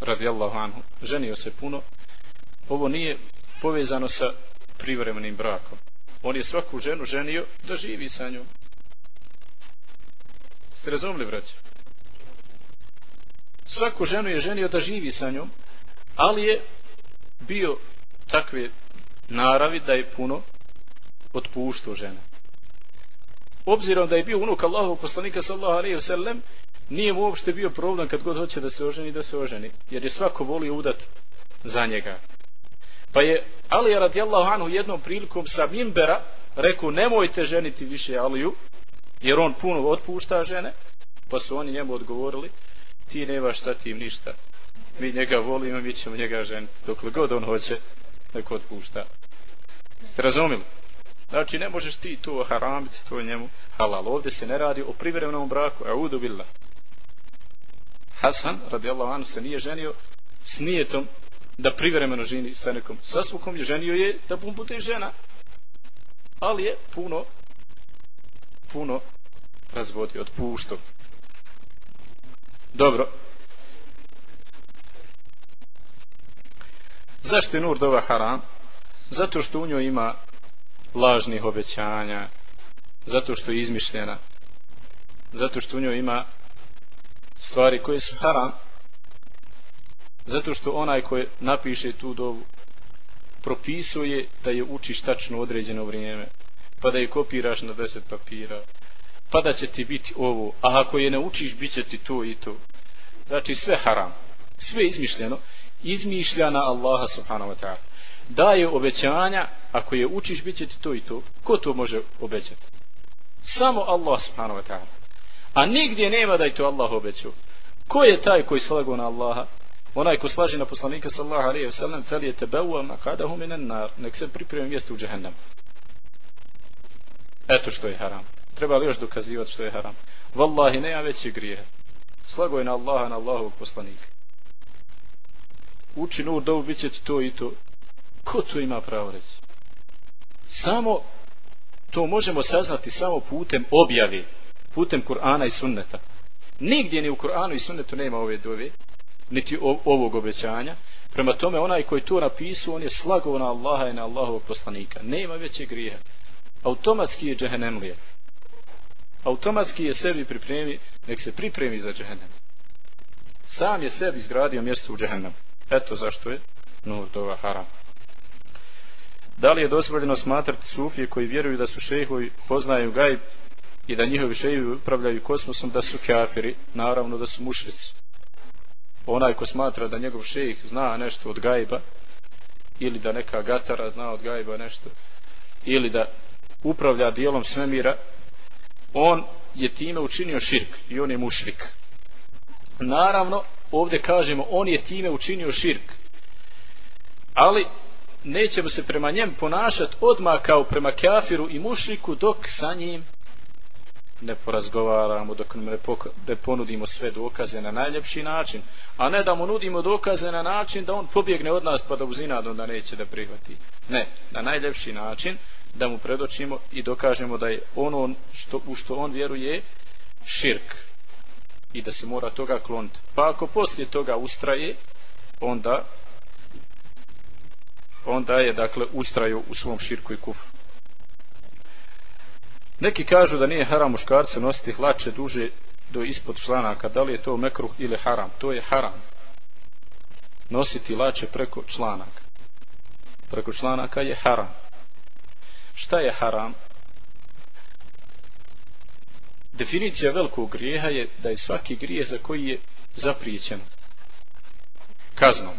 [SPEAKER 2] radijallahu anhu ženio se puno, ovo nije povezano sa privremenim brakom. On je svaku ženu ženio da živi sa njom. Ste razumili, braći? Svaku ženu je ženio da živi sa njom, ali je bio takve naravi da je puno otpuštao žene. Obzirom da je bio unuk Allahov poslanika sallallahu alejhi ve sellem, nije mu uopšte bio problem kad god hoće da se oženi, da se oženi. Jer je svako volio udat za njega. Pa je Alija radijallahu anhu jednom prilikom sa Minbera rekao nemojte ženiti više Aliju, jer on puno otpušta žene, pa su oni njemu odgovorili, ti nemaš sa tim ništa. Mi njega volimo, mi ćemo njega ženiti. Dokle god on hoće, neko otpušta. Ste razumili? Znači, ne možeš ti to haramiti, to njemu halal. Ovdje se ne radi o privremenom braku, a udu billah. Hasan, radijallahu anhu, se nije ženio s nijetom da privremeno ženi sa nekom sasvukom je ženio je da bum bude žena ali je puno puno razvodi otpuštao dobro. Zašto je nur dova haram? Zato što u njoj ima lažnih obećanja zato što je izmišljena zato što u njoj ima stvari koje su haram zato što onaj koji napiše tu dovu propisuje da je učiš tačno određeno vrijeme pa da je kopiraš na deset papira pa da će ti biti ovo a ako je ne učiš bit će ti to i to. Znači sve haram. Sve izmišljeno. Izmišljana Allaha subhanahu wa ta'ala. Daje obećanja ako je učiš bit će ti to i to. Ko to može obećati? Samo Allah subhanahu wa ta'ala. A nigdje nema da je to Allah obećao. Ko je taj koji slago na Allaha? Onaj ko slaži na poslanika sallallahu alejhi ve sellem fel je tebewa makadahu minan nar. Nek se pripremi mjesto u džahennem. eto što je haram treba li još dokazivati što je haram vallahi nema veći grije slago je na Allaha na Allahovog poslanika uči nur dovu bit će to i to ko to ima pravo reći samo to možemo saznati samo putem objave putem Kur'ana i sunneta nigdje ni u Kur'anu i sunnetu nema ove dove niti ovog obećanja. Prema tome, onaj koji to napisao, on je slagovan na Allaha i na Allahovog poslanika. Nema veće grije. Automatski je džehennemlije. Automatski je sebi pripremi, nek se pripremi za džehennem. Sam je sebi izgradio mjesto u džehennem. Eto zašto je nur dova haram. Da li je dozvoljeno smatrati sufije koji vjeruju da su šehovi poznaju gajb i da njihovi šehovi upravljaju kosmosom da su kafiri, naravno da su mušrici onaj ko smatra da njegov šejih zna nešto od gajba ili da neka gatara zna od gajba nešto ili da upravlja dijelom svemira on je time učinio širk i on je mušrik. Naravno ovdje kažemo on je time učinio širk. Ali nećemo se prema njem ponašati odmah kao prema kafiru i mušriku dok sa njim ne porazgovaramo, dok ne, ne ponudimo sve dokaze na najljepši način, a ne da mu nudimo dokaze na način da on pobjegne od nas pa da uzinadno da neće da prihvati. Ne, na najljepši način da mu predočimo i dokažemo da je ono što, u što on vjeruje širk i da se mora toga kloniti. Pa ako poslije toga ustraje, onda onda je dakle ustraju u svom širku i kufru. Neki kažu da nije haram muškarce nositi hlače duže do ispod članaka. Da li je to mekruh ili haram? To je haram. Nositi lače preko članaka. Preko članaka je haram. Šta je haram? Definicija velikog grijeha je da je svaki grijeh za koji je zaprijećen kaznom.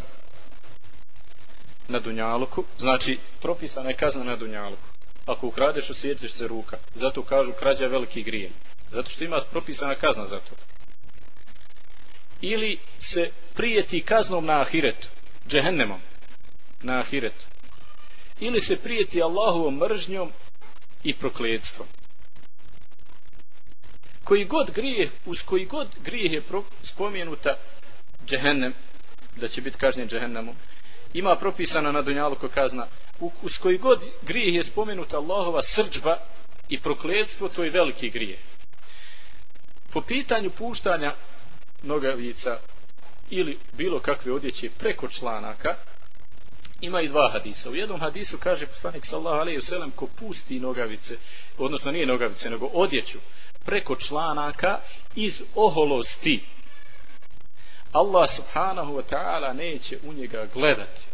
[SPEAKER 2] Na dunjaluku, znači propisana je kazna na dunjaluku. Ako ukradeš osjećaš se ruka. Zato kažu krađa veliki grije zato što ima propisana kazna za to. Ili se prijeti kaznom na ahiretu džehennemom na ahiretu ili se prijeti Allahovom mržnjom i prokledstvom koji god grijeh, uz koji god grijeh je spomenuta džehennem da će biti kažnjen džehennemom ima propisana na dunjalu ko kazna uz koji god grijeh je spomenuta Allahova srđba i prokledstvo, to je veliki grijeh. Po pitanju puštanja nogavica ili bilo kakve odjeće preko članaka, ima i dva hadisa. U jednom hadisu kaže poslanik sallahu alaihi wasallam ko pusti nogavice, odnosno nije nogavice, nego odjeću preko članaka iz oholosti. Allah subhanahu wa ta'ala neće u njega gledati